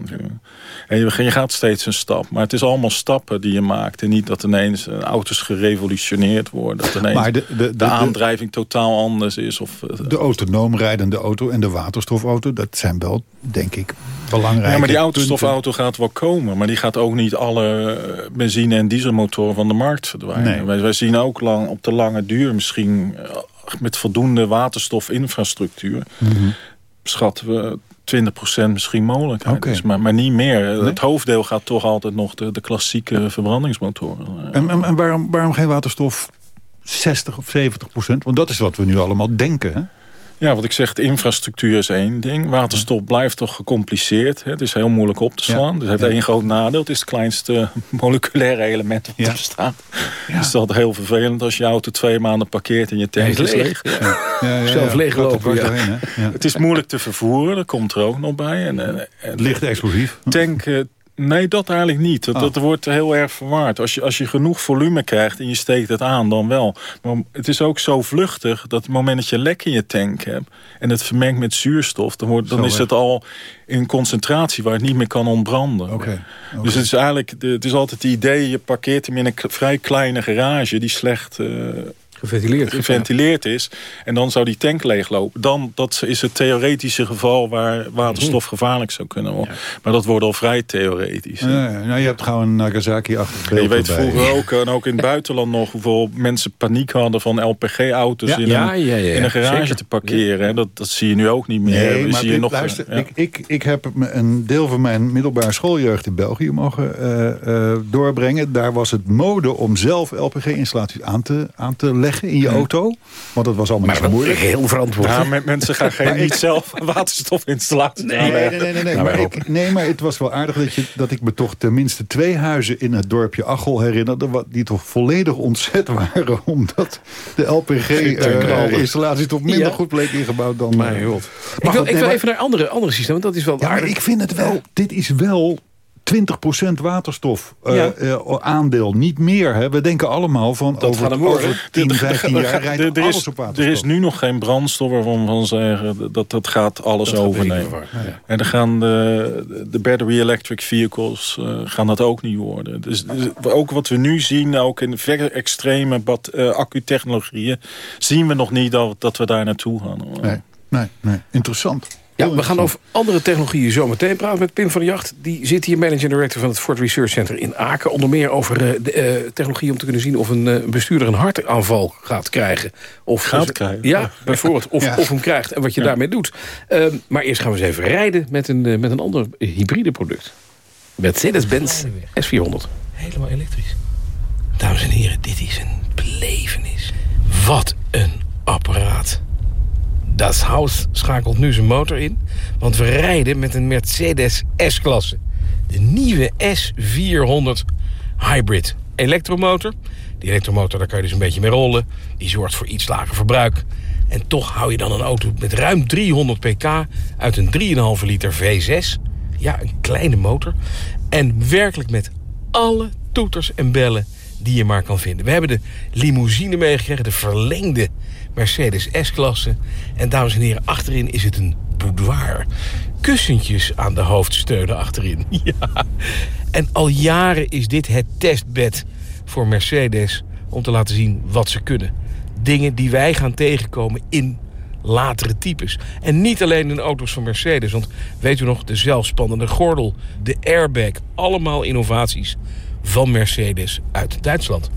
[SPEAKER 6] En je, je gaat steeds een stap. Maar het is allemaal stappen die je maakt. En niet dat ineens eh, auto's gerevolutioneerd worden. Dat ineens
[SPEAKER 5] Maar
[SPEAKER 6] de,
[SPEAKER 5] de, de, de, de,
[SPEAKER 6] aandrijving totaal anders is. Of, eh,
[SPEAKER 5] de autonoom rijdende auto en de waterstofauto... dat zijn wel, denk ik, belangrijke
[SPEAKER 6] ja, maar die
[SPEAKER 5] punten.
[SPEAKER 6] autostofauto gaat wel komen. Maar die gaat ook niet alle eh, benzine- en dieselmotoren van de markt verdwijnen.
[SPEAKER 5] Nee.
[SPEAKER 6] Wij, wij zien ook lang, op de lange duur misschien... met voldoende waterstofinfrastructuur...
[SPEAKER 5] Mhm.
[SPEAKER 6] schatten we 20% misschien mogelijkheid
[SPEAKER 5] Oké.
[SPEAKER 6] is. Maar, maar niet meer.
[SPEAKER 5] Nee?
[SPEAKER 6] Het hoofddeel gaat toch altijd nog de, de klassieke verbrandingsmotoren.
[SPEAKER 5] En, en, en waarom, waarom geen waterstof 60 of 70 procent? Want dat is wat we nu allemaal denken, hè?
[SPEAKER 6] Ja, wat ik zeg, de infrastructuur is één ding. Waterstof blijft toch gecompliceerd. Hè? Het is heel moeilijk op te slaan. Dus het heeft
[SPEAKER 5] Ja.
[SPEAKER 6] één groot nadeel. Het is het kleinste moleculaire element op
[SPEAKER 5] Ja.
[SPEAKER 6] te bestaan. Dus dat is heel vervelend als je auto twee maanden parkeert en je tank is leeg.
[SPEAKER 5] Ja, ja,
[SPEAKER 4] Zelf leeglopen,
[SPEAKER 5] er
[SPEAKER 4] ja.
[SPEAKER 5] Ja.
[SPEAKER 6] Het is moeilijk te vervoeren, dat komt er ook nog bij. En, en, en
[SPEAKER 5] Licht explosief.
[SPEAKER 6] tanken, nee, dat eigenlijk niet. Dat,
[SPEAKER 5] Ah.
[SPEAKER 6] dat wordt heel erg verwaard. Als je, als je genoeg volume krijgt en je steekt het aan, dan wel. Maar het is ook zo vluchtig dat het moment dat je lek in je tank hebt... en het vermengt met zuurstof, dan, wordt, dan
[SPEAKER 5] Zo,
[SPEAKER 6] is het al in concentratie waar het niet meer kan ontbranden.
[SPEAKER 5] Oké.
[SPEAKER 6] Dus het is eigenlijk het is altijd het idee, je parkeert hem in een vrij kleine garage... die slecht eh,
[SPEAKER 4] Geventileerd.
[SPEAKER 6] geventileerd is. En dan zou die tank leeglopen. Dan, dat is het theoretische geval waar waterstof gevaarlijk zou kunnen worden. Maar dat wordt al vrij theoretisch.
[SPEAKER 5] Nou, je hebt gewoon een Nagasaki-achtig
[SPEAKER 6] je weet
[SPEAKER 5] erbij.
[SPEAKER 6] vroeger ook, en ook in het buitenland nog... hoeveel mensen paniek hadden van LPG-auto's
[SPEAKER 5] Ja.
[SPEAKER 6] in,
[SPEAKER 4] Ja,
[SPEAKER 6] in een garage
[SPEAKER 4] zeker.
[SPEAKER 6] te parkeren. Dat, dat zie je nu ook niet meer.
[SPEAKER 5] Nee,
[SPEAKER 6] We
[SPEAKER 5] maar
[SPEAKER 6] zien je nog,
[SPEAKER 5] luister, ik, ik, ik heb een deel van mijn middelbare schooljeugd in België mogen eh, eh, doorbrengen. Daar was het mode om zelf LPG-installaties aan te, aan te leggen in je auto. Want dat was allemaal
[SPEAKER 4] Maar
[SPEAKER 5] niet zo moeilijk.
[SPEAKER 4] heel verantwoord.
[SPEAKER 6] Ja, met mensen gaan geen, niet zelf een waterstofinstallatie
[SPEAKER 5] Nee, nee, nee, nee, nee.
[SPEAKER 4] Nou,
[SPEAKER 5] maar
[SPEAKER 4] wij
[SPEAKER 5] ik, nee, maar het was wel aardig dat, je, dat ik me toch tenminste twee huizen in het dorpje Achel herinnerde... wat- die toch volledig ontzet waren... omdat de LPG-installatie toch minder
[SPEAKER 4] Ja.
[SPEAKER 5] goed bleek ingebouwd dan...
[SPEAKER 4] Mijn
[SPEAKER 5] eh,
[SPEAKER 4] god.
[SPEAKER 5] Maar
[SPEAKER 4] Ik wil, ik
[SPEAKER 5] nee,
[SPEAKER 4] wil
[SPEAKER 5] maar-
[SPEAKER 4] even naar andere, andere systemen, want dat is wel
[SPEAKER 5] Ja, maar ik vind het wel... Dit is wel 20% waterstof eh,
[SPEAKER 4] Ja.
[SPEAKER 5] eh, aandeel. Niet meer. Hè. We denken allemaal van
[SPEAKER 4] Dat
[SPEAKER 5] over,
[SPEAKER 4] gaat worden.
[SPEAKER 5] over 10, 15
[SPEAKER 6] Er-
[SPEAKER 5] jaar
[SPEAKER 6] er-
[SPEAKER 5] rijdt
[SPEAKER 6] er, er
[SPEAKER 5] alles
[SPEAKER 6] is,
[SPEAKER 5] op waterstof.
[SPEAKER 6] er is nu nog geen brandstof waarvan we van zeggen dat dat gaat alles
[SPEAKER 4] Dat
[SPEAKER 6] overnemen.
[SPEAKER 4] ja.
[SPEAKER 6] En dan gaan de, de battery electric vehicles eh, gaan dat ook niet worden. Dus, dus ook wat we nu zien, ook in verre extreme eh, accutechnologieën, zien we nog niet dat, dat we daar naartoe gaan.
[SPEAKER 5] Nee, nee, nee. Interessant.
[SPEAKER 4] Ja, we gaan over andere technologieën zo meteen praten met Pim van der Jacht. Die zit hier, managing director van het Ford Research Center in Aken. Onder meer over eh, de eh, technologie om te kunnen zien of een eh, bestuurder een hartaanval gaat krijgen. Of
[SPEAKER 6] Gaat krijgen.
[SPEAKER 4] Ja, bijvoorbeeld. Of,
[SPEAKER 5] Ja.
[SPEAKER 4] of hem krijgt en wat je daarmee doet. Ehm, maar eerst gaan we eens even rijden met een, met een ander hybride product. Mercedes-Benz S400. Helemaal elektrisch. Dames en heren, dit is een belevenis. Wat een apparaat. Das Haus schakelt nu zijn motor in. Want we rijden met een Mercedes S-klasse. De nieuwe S400 Hybrid. Elektromotor. Die elektromotor, daar kan je dus een beetje mee rollen. Die zorgt voor iets lager verbruik. En toch hou je dan een auto met ruim 300 pk... uit een 3,5 liter V6. Ja, een kleine motor. En werkelijk met alle toeters en bellen die je maar kan vinden. We hebben de limousine meegekregen, de verlengde Mercedes S-klasse. En dames en heren, achterin is het een boudoir. Kussentjes aan de hoofdsteunen achterin. Ja. En al jaren is dit het testbed voor Mercedes... om te laten zien wat ze kunnen. Dingen die wij gaan tegenkomen in latere types. En niet alleen in auto's van Mercedes. Want weet u nog, de zelfspannende gordel, de airbag... allemaal innovaties van Mercedes uit Duitsland.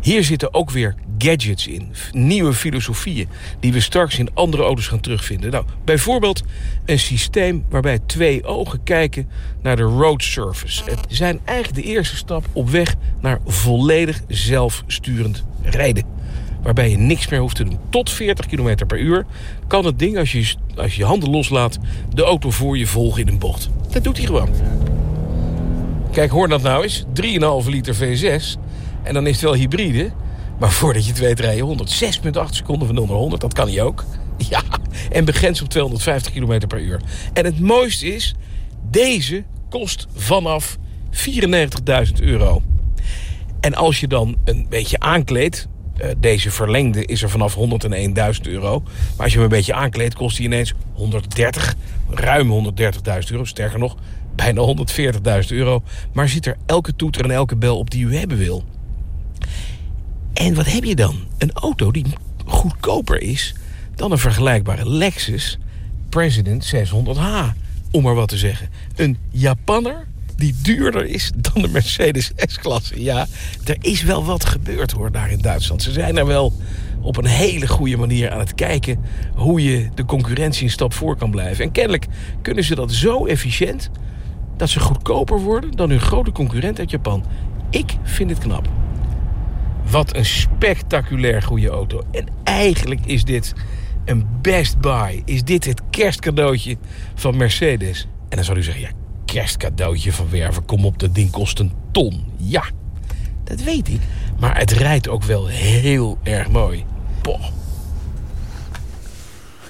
[SPEAKER 4] Hier zitten ook weer gadgets in. Nieuwe filosofieën die we straks in andere auto's gaan terugvinden. Nou, bijvoorbeeld een systeem waarbij twee ogen kijken naar de road surface. Het zijn eigenlijk de eerste stap op weg naar volledig zelfsturend rijden. Waarbij je niks meer hoeft te doen. Tot 40 km per uur kan het ding, als je, als je handen loslaat... de auto voor je volgen in een bocht. Dat doet hij gewoon. Kijk, hoor dat nou eens. 3,5 liter V6. En dan is het wel hybride. Maar voordat je het weet rij je 106,8 seconden van 0 naar 100. Dat kan hij ook. Ja, en begrensd op 250 km per uur. En het mooiste is, deze kost vanaf 94.000 euro. En als je dan een beetje aankleedt... Uh, deze verlengde is er vanaf 101.000 euro. Maar als je hem een beetje aankleedt, kost hij ineens 130, ruim 130.000 euro. Sterker nog, bijna 140.000 euro. Maar zit er elke toeter en elke bel op die u hebben wil. En wat heb je dan? Een auto die goedkoper is dan een vergelijkbare Lexus President 600H. Om maar wat te zeggen. Een Japanner die duurder is dan de Mercedes S-klasse. Ja, er is wel wat gebeurd hoor daar in Duitsland. Ze zijn er wel op een hele goede manier aan het kijken... hoe je de concurrentie een stap voor kan blijven. En kennelijk kunnen ze dat zo efficiënt... dat ze goedkoper worden dan hun grote concurrent uit Japan. Ik vind het knap. Wat een spectaculair goede auto. En eigenlijk is dit een best buy. Is dit het kerstcadeautje van Mercedes? En dan zou u zeggen, ja, kerstcadeautje van Werven. Kom op, dat ding kost een ton. Ja, dat weet ik. Maar het rijdt ook wel heel erg mooi. Boah.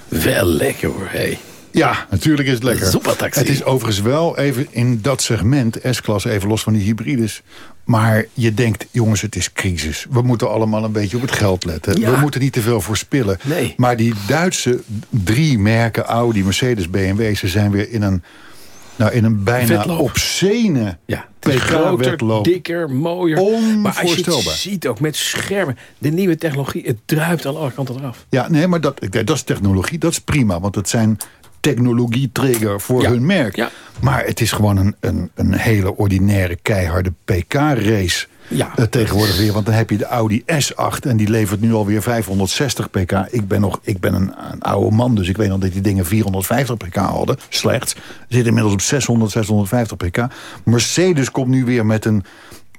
[SPEAKER 4] Wel lekker hoor, hé.
[SPEAKER 5] Ja, natuurlijk is het lekker. Het is overigens wel even in dat segment, S-klasse, even los van die hybrides. Maar je denkt, jongens, het is crisis. We moeten allemaal een beetje op het geld letten.
[SPEAKER 4] Ja.
[SPEAKER 5] We moeten niet te veel voorspillen.
[SPEAKER 4] Nee.
[SPEAKER 5] Maar die Duitse drie merken, Audi, Mercedes, BMW... ze zijn weer in een, nou, in een bijna
[SPEAKER 4] Wedloop.
[SPEAKER 5] obscene
[SPEAKER 4] Ja, groter, dikker, mooier. Maar als je het ziet ook met schermen, de nieuwe technologie, het druipt aan alle kanten eraf.
[SPEAKER 5] Ja, nee, maar dat, dat is technologie. Dat is prima, want het zijn technologietrigger voor
[SPEAKER 4] Ja.
[SPEAKER 5] hun merk.
[SPEAKER 4] Ja.
[SPEAKER 5] Maar het is gewoon een, een, een hele ordinaire, keiharde PK-race.
[SPEAKER 4] Ja.
[SPEAKER 5] eh, tegenwoordig weer, want dan heb je de Audi S8 en die levert nu alweer 560 pk. Ik ben, nog, ik ben een, een oude man, dus ik weet nog dat die dingen 450 pk hadden. Slecht. Zit inmiddels op 600, 650 pk. Mercedes komt nu weer met een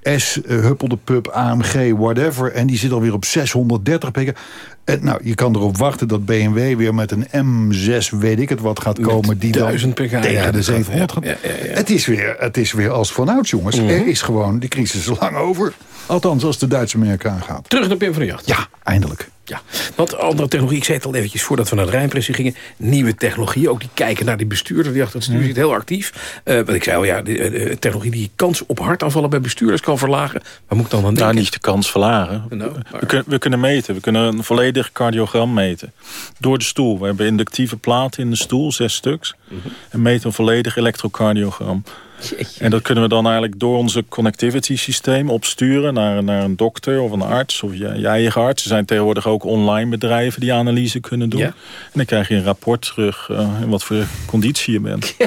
[SPEAKER 5] S, eh, Huppelde Pub, AMG, whatever. En die zit alweer op 630 pk. En, nou, je kan erop wachten dat BMW weer met een M6, weet ik het wat, gaat komen. Die dan
[SPEAKER 4] 1000 pk,
[SPEAKER 5] tegen
[SPEAKER 4] ja,
[SPEAKER 5] de
[SPEAKER 4] dat
[SPEAKER 5] 700
[SPEAKER 4] gaat-
[SPEAKER 5] gaat.
[SPEAKER 4] ja, ja, ja.
[SPEAKER 5] Het, is weer, het is weer als vanouds, jongens. Er is gewoon, die crisis is lang over. Althans, als de Duitse merken aangaat.
[SPEAKER 4] Terug naar Pim van der Jacht.
[SPEAKER 5] Ja, eindelijk.
[SPEAKER 4] Ja, want andere technologie, ik zei het al eventjes voordat we naar de Rijnpressie gingen. Nieuwe technologie, ook die kijken naar die bestuurder die achter het stuur zit, heel actief. Eh want ik zei al, ja, de, de technologie die kans op hartaanvallen bij bestuurders kan verlagen. Waar moet ik dan aan denken?
[SPEAKER 6] Nou, niet de kans verlagen.
[SPEAKER 4] Nou, maar-
[SPEAKER 6] we, kunnen, we kunnen meten. We kunnen een volledig cardiogram meten. Door de stoel. We hebben inductieve platen in de stoel, zes stuks.
[SPEAKER 4] Mhm.
[SPEAKER 6] En meten een volledig elektrocardiogram.
[SPEAKER 4] Jeetje.
[SPEAKER 6] En dat kunnen we dan eigenlijk door onze connectivity systeem opsturen naar, naar een dokter of een arts of je, je eigen arts. Er zijn tegenwoordig ook online bedrijven die analyse kunnen doen.
[SPEAKER 4] Ja.
[SPEAKER 6] En dan krijg je een rapport terug uh, in wat voor conditie je bent.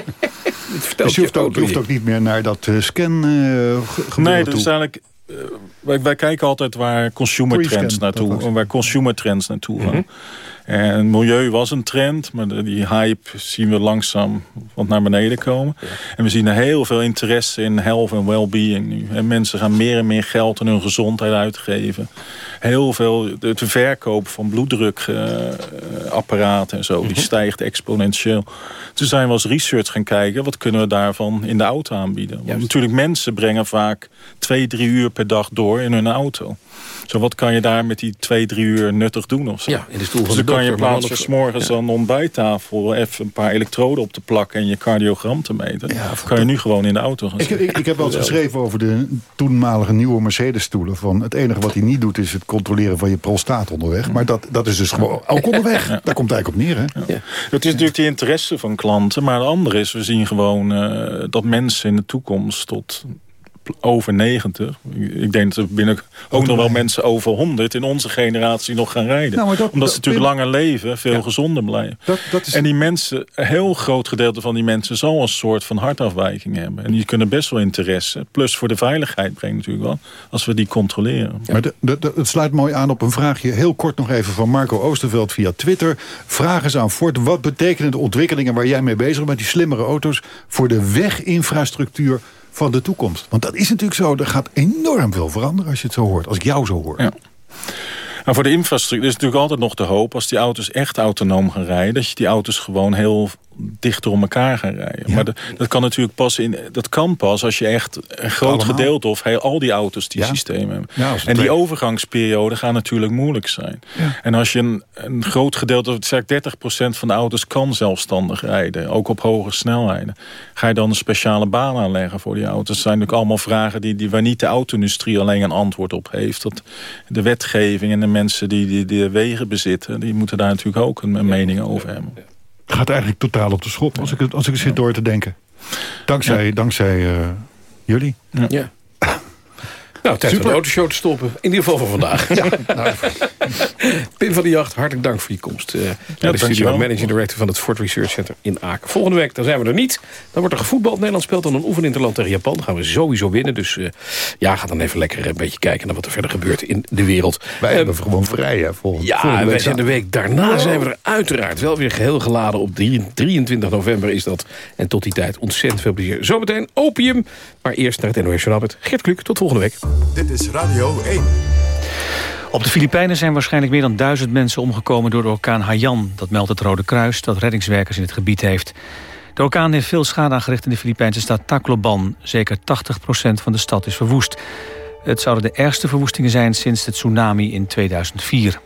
[SPEAKER 5] Dus je hoeft, ook,
[SPEAKER 4] auto
[SPEAKER 5] je hoeft
[SPEAKER 4] niet.
[SPEAKER 5] ook niet meer naar dat eh, scan eh gebeuren
[SPEAKER 6] Nee, dat is eigenlijk. wij, wij kijken altijd waar consumer trends naartoe, waar consumer trends naartoe gaan.
[SPEAKER 4] Mhm.
[SPEAKER 6] En milieu was een trend, maar die hype zien we langzaam wat naar beneden komen. En we zien er heel veel interesse in health en well-being nu. En mensen gaan meer en meer geld aan hun gezondheid uitgeven. Heel veel, de, de verkoop van bloeddrukapparaten en zo,
[SPEAKER 5] Mhm.
[SPEAKER 6] die stijgt exponentieel. Toen zijn we als research gaan kijken, wat kunnen we daarvan in de auto aanbieden? Want
[SPEAKER 4] Juist.
[SPEAKER 6] natuurlijk, mensen brengen vaak twee, drie uur per dag door in hun auto. Zo, wat kan je daar met die twee, drie uur nuttig doen of zo?
[SPEAKER 4] Ja, in de stoel van
[SPEAKER 6] Dus
[SPEAKER 4] de
[SPEAKER 6] dan kan je in
[SPEAKER 4] maar
[SPEAKER 6] plaats
[SPEAKER 4] dan
[SPEAKER 6] van s'morgens aan de ontbijttafel... even een paar elektroden op te plakken en je cardiogram te meten...
[SPEAKER 5] Ja,
[SPEAKER 6] kan je nu gewoon in de auto gaan
[SPEAKER 5] Ik,
[SPEAKER 6] zitten.
[SPEAKER 5] ik, ik heb wel eens geschreven over de toenmalige nieuwe Mercedes-stoelen. Van het enige wat hij niet doet is het controleren van je prostaat onderweg. Maar dat, dat is dus gewoon ook onderweg. Daar komt het eigenlijk op neer. Hè?
[SPEAKER 6] Het is natuurlijk de interesse van klanten. Maar het andere is, we zien gewoon eh, dat mensen in de toekomst tot over 90... Ik denk dat er binnen ook nog wel mensen over 100 in onze generatie nog gaan rijden.
[SPEAKER 5] Nou, dat-
[SPEAKER 6] Omdat ze natuurlijk langer leven, veel gezonder blijven.
[SPEAKER 5] Dat, dat is,
[SPEAKER 6] En die mensen, een heel groot gedeelte van die mensen zal een soort van hartafwijking hebben. En die kunnen best wel interesse. Plus voor de veiligheid brengt natuurlijk wel. Als we die controleren.
[SPEAKER 5] Maar de, de- de- het sluit mooi aan op een vraagje. Heel kort nog even van Marco Oosterveld via Twitter. Vraag eens aan Ford. Wat betekenen de ontwikkelingen waar jij mee bezig bent... die slimmere auto's... voor de weginfrastructuur van de toekomst? Want dat is natuurlijk zo. Er gaat enorm veel veranderen als je het zo hoort. Als ik jou zo hoor.
[SPEAKER 6] Ja. Maar voor de infrastructuur is natuurlijk altijd nog de hoop... als die auto's echt autonoom gaan rijden... dat je die auto's gewoon heel dichter om elkaar gaan rijden. Maar dat, dat, kan natuurlijk pas in, dat kan pas als je echt een groot gedeelte of heel, al die auto's die systemen hebben. en die overgangsperiode gaat natuurlijk moeilijk zijn. En als je een, een groot gedeelte, zeg 30% van de auto's kan zelfstandig rijden, ook op hoge snelheden. Ga je dan een speciale baan aanleggen voor die auto's? Dat zijn natuurlijk allemaal vragen die, die, waar niet de auto-industrie alleen een antwoord op heeft. Dat de wetgeving en de mensen die, die de wegen bezitten, die moeten daar natuurlijk ook een, mening over hebben
[SPEAKER 5] gaat eigenlijk totaal op de schop als ik, als ik zit door te denken. Dankzij, dankzij uh, jullie.
[SPEAKER 4] Ja. Nou, tijd Super. om de autoshow te stoppen. In ieder geval voor vandaag. Ja, nou. Pim van de Jacht, hartelijk dank voor je komst. Uh, ja, de studio managing director van het Ford Research Center in Aken. Volgende week, dan zijn we er niet. Dan wordt er gevoetbald. Nederland speelt dan een oefeninterland tegen Japan. Dan gaan we sowieso winnen. Dus uh, ja, ga dan even lekker een beetje kijken... naar wat er verder gebeurt in de wereld.
[SPEAKER 5] Wij uh, hebben gewoon vrij, hè, volgende,
[SPEAKER 4] Ja, volgende wij zijn de week daarna zijn we er uiteraard wel weer geheel geladen. Op 23 november is dat. En tot die tijd ontzettend veel plezier. Zometeen opium. Maar eerst naar het NOS Journaal met Gert Kluk. Tot volgende week.
[SPEAKER 3] Dit is Radio 1.
[SPEAKER 2] Op de Filipijnen zijn waarschijnlijk meer dan duizend mensen omgekomen door de orkaan Haiyan. Dat meldt het Rode Kruis dat reddingswerkers in het gebied heeft. De orkaan heeft veel schade aangericht in de Filipijnse stad Tacloban. Zeker 80% van de stad is verwoest. Het zouden de ergste verwoestingen zijn sinds de tsunami in 2004.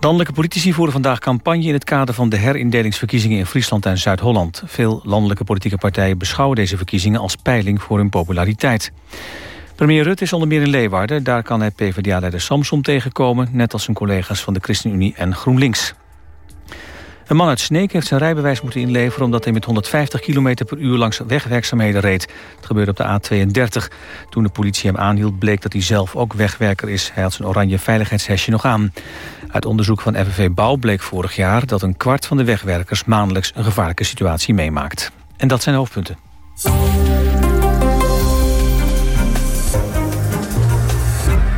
[SPEAKER 2] Landelijke politici voeren vandaag campagne in het kader van de herindelingsverkiezingen in Friesland en Zuid-Holland. Veel landelijke politieke partijen beschouwen deze verkiezingen als peiling voor hun populariteit. Premier Rutte is onder meer in Leeuwarden. Daar kan hij PvdA-leider Samsom tegenkomen... net als zijn collega's van de ChristenUnie en GroenLinks. Een man uit Sneek heeft zijn rijbewijs moeten inleveren... omdat hij met 150 km per uur langs wegwerkzaamheden reed. Het gebeurde op de A32. Toen de politie hem aanhield bleek dat hij zelf ook wegwerker is. Hij had zijn oranje veiligheidshesje nog aan. Uit onderzoek van FNV Bouw bleek vorig jaar... dat een kwart van de wegwerkers maandelijks een gevaarlijke situatie meemaakt. En dat zijn hoofdpunten.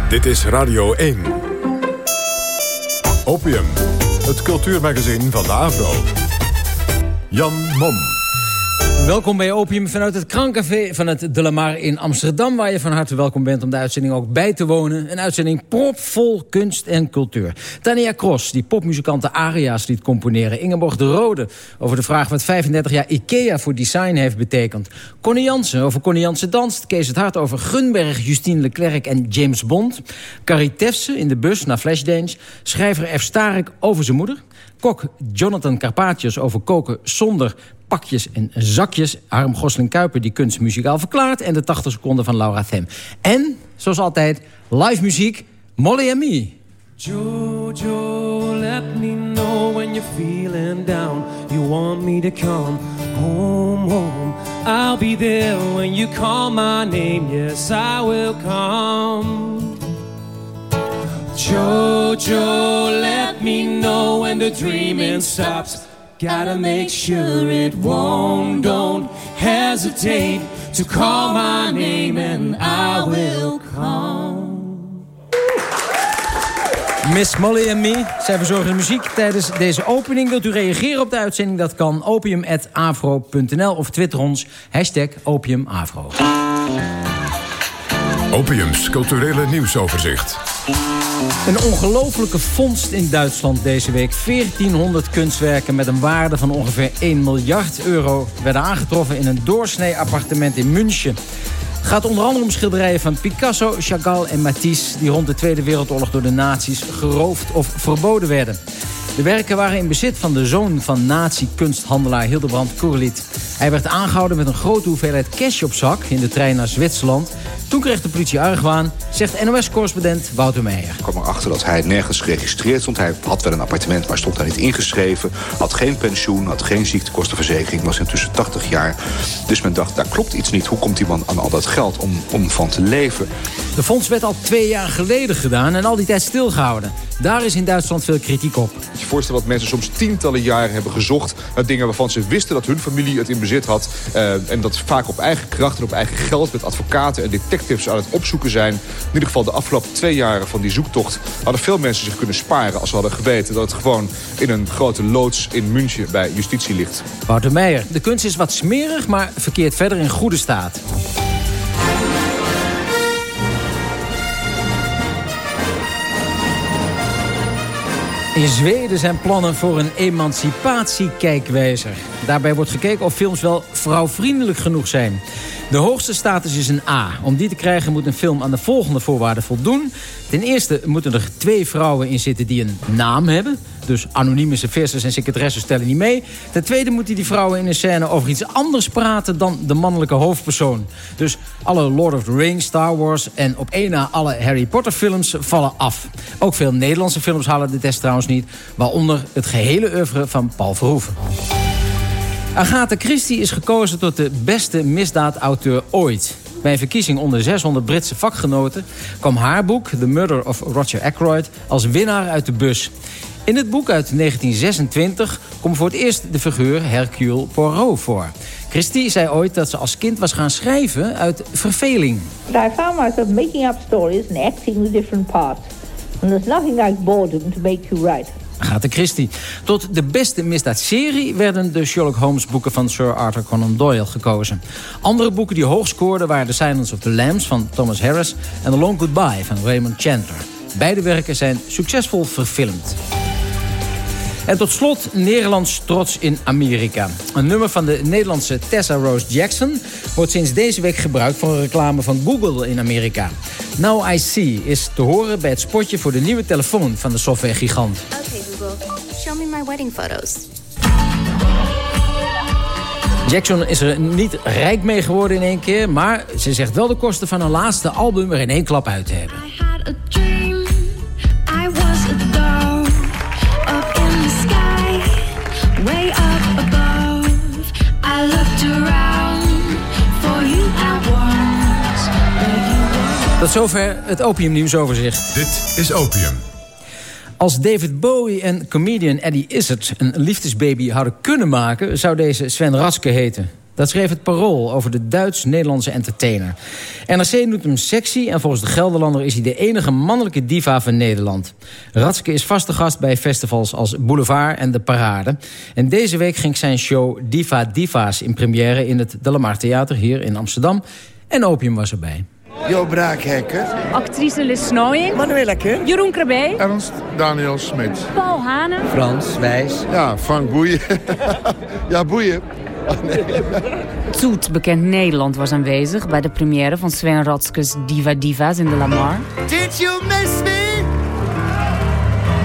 [SPEAKER 3] Dit is Radio 1. Opium, het cultuurmagazin van de Avro. Jan Mom.
[SPEAKER 8] Welkom bij Opium vanuit het Krancafé van het De Lamar in Amsterdam... waar je van harte welkom bent om de uitzending ook bij te wonen. Een uitzending propvol kunst en cultuur. Tania Cross, die popmuzikante aria's liet componeren. Ingeborg de Rode over de vraag wat 35 jaar IKEA voor design heeft betekend. Connie Jansen over Connie Jansen danst. Kees het Hart over Gunberg, Justine Leclerc en James Bond. Carrie Tefse in de bus naar Flashdance. Schrijver F. Starek over zijn moeder. Kok Jonathan Carpatius over koken zonder pakjes en zakjes. Harm Gosling-Kuiper die kunst muzikaal verklaart. En de 80 seconden van Laura Them. En, zoals altijd, live muziek, Molly and Me. Jojo, let me know when you're feeling down. You want me to come home, home. I'll be there when you call my name. Yes, I will come. Jojo, let me know when the dreaming stops. Gotta make sure it won't. Don't hesitate to call my name and I will come. Miss Molly en Me, zij verzorgen de muziek tijdens deze opening. Wilt u reageren op de uitzending? Dat kan opium.afro.nl of twitter ons, hashtag opiumafro.
[SPEAKER 3] Opiums culturele nieuwsoverzicht.
[SPEAKER 8] Een ongelofelijke vondst in Duitsland deze week. 1400 kunstwerken met een waarde van ongeveer 1 miljard euro... werden aangetroffen in een doorsnee appartement in München. Het gaat onder andere om schilderijen van Picasso, Chagall en Matisse... die rond de Tweede Wereldoorlog door de nazi's geroofd of verboden werden. De werken waren in bezit van de zoon van nazi-kunsthandelaar Hildebrand Kurlit. Hij werd aangehouden met een grote hoeveelheid cash op zak in de trein naar Zwitserland. Toen kreeg de politie argwaan, zegt NOS-correspondent Wouter Meijer.
[SPEAKER 9] Ik kwam erachter dat hij nergens geregistreerd stond. Hij had wel een appartement, maar stond daar niet ingeschreven. Had geen pensioen, had geen ziektekostenverzekering. Was intussen 80 jaar. Dus men dacht, daar klopt iets niet. Hoe komt die man aan al dat geld om, om van te leven?
[SPEAKER 8] De fonds werd al twee jaar geleden gedaan en al die tijd stilgehouden. Daar is in Duitsland veel kritiek op.
[SPEAKER 9] Je voorstelt dat mensen soms tientallen jaren hebben gezocht... naar dingen waarvan ze wisten dat hun familie het in bezit had. Uh, en dat vaak op eigen kracht en op eigen geld... met advocaten en detectives aan het opzoeken zijn. In ieder geval de afgelopen twee jaren van die zoektocht... hadden veel mensen zich kunnen sparen als ze hadden geweten... dat het gewoon in een grote loods in München bij justitie ligt.
[SPEAKER 8] Wouter Meijer, de kunst is wat smerig... maar verkeert verder in goede staat. In Zweden zijn plannen voor een emancipatiekijkwijzer. Daarbij wordt gekeken of films wel vrouwvriendelijk genoeg zijn. De hoogste status is een A. Om die te krijgen moet een film aan de volgende voorwaarden voldoen. Ten eerste moeten er twee vrouwen in zitten die een naam hebben. Dus anonieme serveersters en secretaressen stellen niet mee. Ten tweede moeten die vrouwen in een scène over iets anders praten... dan de mannelijke hoofdpersoon. Dus alle Lord of the Rings, Star Wars en op één na alle Harry Potter films vallen af. Ook veel Nederlandse films halen de test trouwens niet. Waaronder het gehele oeuvre van Paul Verhoeven. Agatha Christie is gekozen tot de beste misdaadauteur ooit. Bij een verkiezing onder 600 Britse vakgenoten... kwam haar boek, The Murder of Roger Ackroyd, als winnaar uit de bus. In het boek uit 1926 komt voor het eerst de figuur Hercule Poirot voor. Christie zei ooit dat ze als kind was gaan schrijven uit verveling.
[SPEAKER 10] I found myself making up stories and acting the different parts. And there's nothing like boredom to make you write.
[SPEAKER 8] Agatha Christie. Tot de beste misdaadserie werden de Sherlock Holmes boeken van Sir Arthur Conan Doyle gekozen. Andere boeken die hoog scoorden waren The Silence of the Lambs van Thomas Harris en The Long Goodbye van Raymond Chandler. Beide werken zijn succesvol verfilmd. En tot slot Nederlands trots in Amerika. Een nummer van de Nederlandse Tessa Rose Jackson... wordt sinds deze week gebruikt voor een reclame van Google in Amerika. Now I See is te horen bij het spotje voor de nieuwe telefoon van de softwaregigant.
[SPEAKER 11] Okay, Google. Show me my wedding photos.
[SPEAKER 8] Jackson is er niet rijk mee geworden in één keer... maar ze zegt wel de kosten van een laatste album er in één klap uit te hebben. Tot zover het opiumnieuwsoverzicht.
[SPEAKER 3] Dit is Opium.
[SPEAKER 8] Als David Bowie en comedian Eddie Izzard een liefdesbaby hadden kunnen maken... zou deze Sven Raske heten. Dat schreef het Parool over de Duits-Nederlandse entertainer. NRC noemt hem sexy en volgens de Gelderlander is hij de enige mannelijke diva van Nederland. Ratske is vaste gast bij festivals als Boulevard en De Parade. En deze week ging zijn show Diva Diva's in première in het De Lamar Theater hier in Amsterdam. En Opium was erbij.
[SPEAKER 12] Jo Braakhekker.
[SPEAKER 13] Actrice Lis Snooying.
[SPEAKER 12] Manuela Keur.
[SPEAKER 13] Jeroen Krabbe.
[SPEAKER 12] Ernst Daniel Smit.
[SPEAKER 13] Paul Hanen.
[SPEAKER 12] Frans Wijs. Ja, Frank Boeien. ja, Boeien. Oh, nee.
[SPEAKER 13] Toet, bekend Nederland, was aanwezig... bij de première van Sven Ratskes Diva Diva's in de Lamar.
[SPEAKER 12] Did you miss me?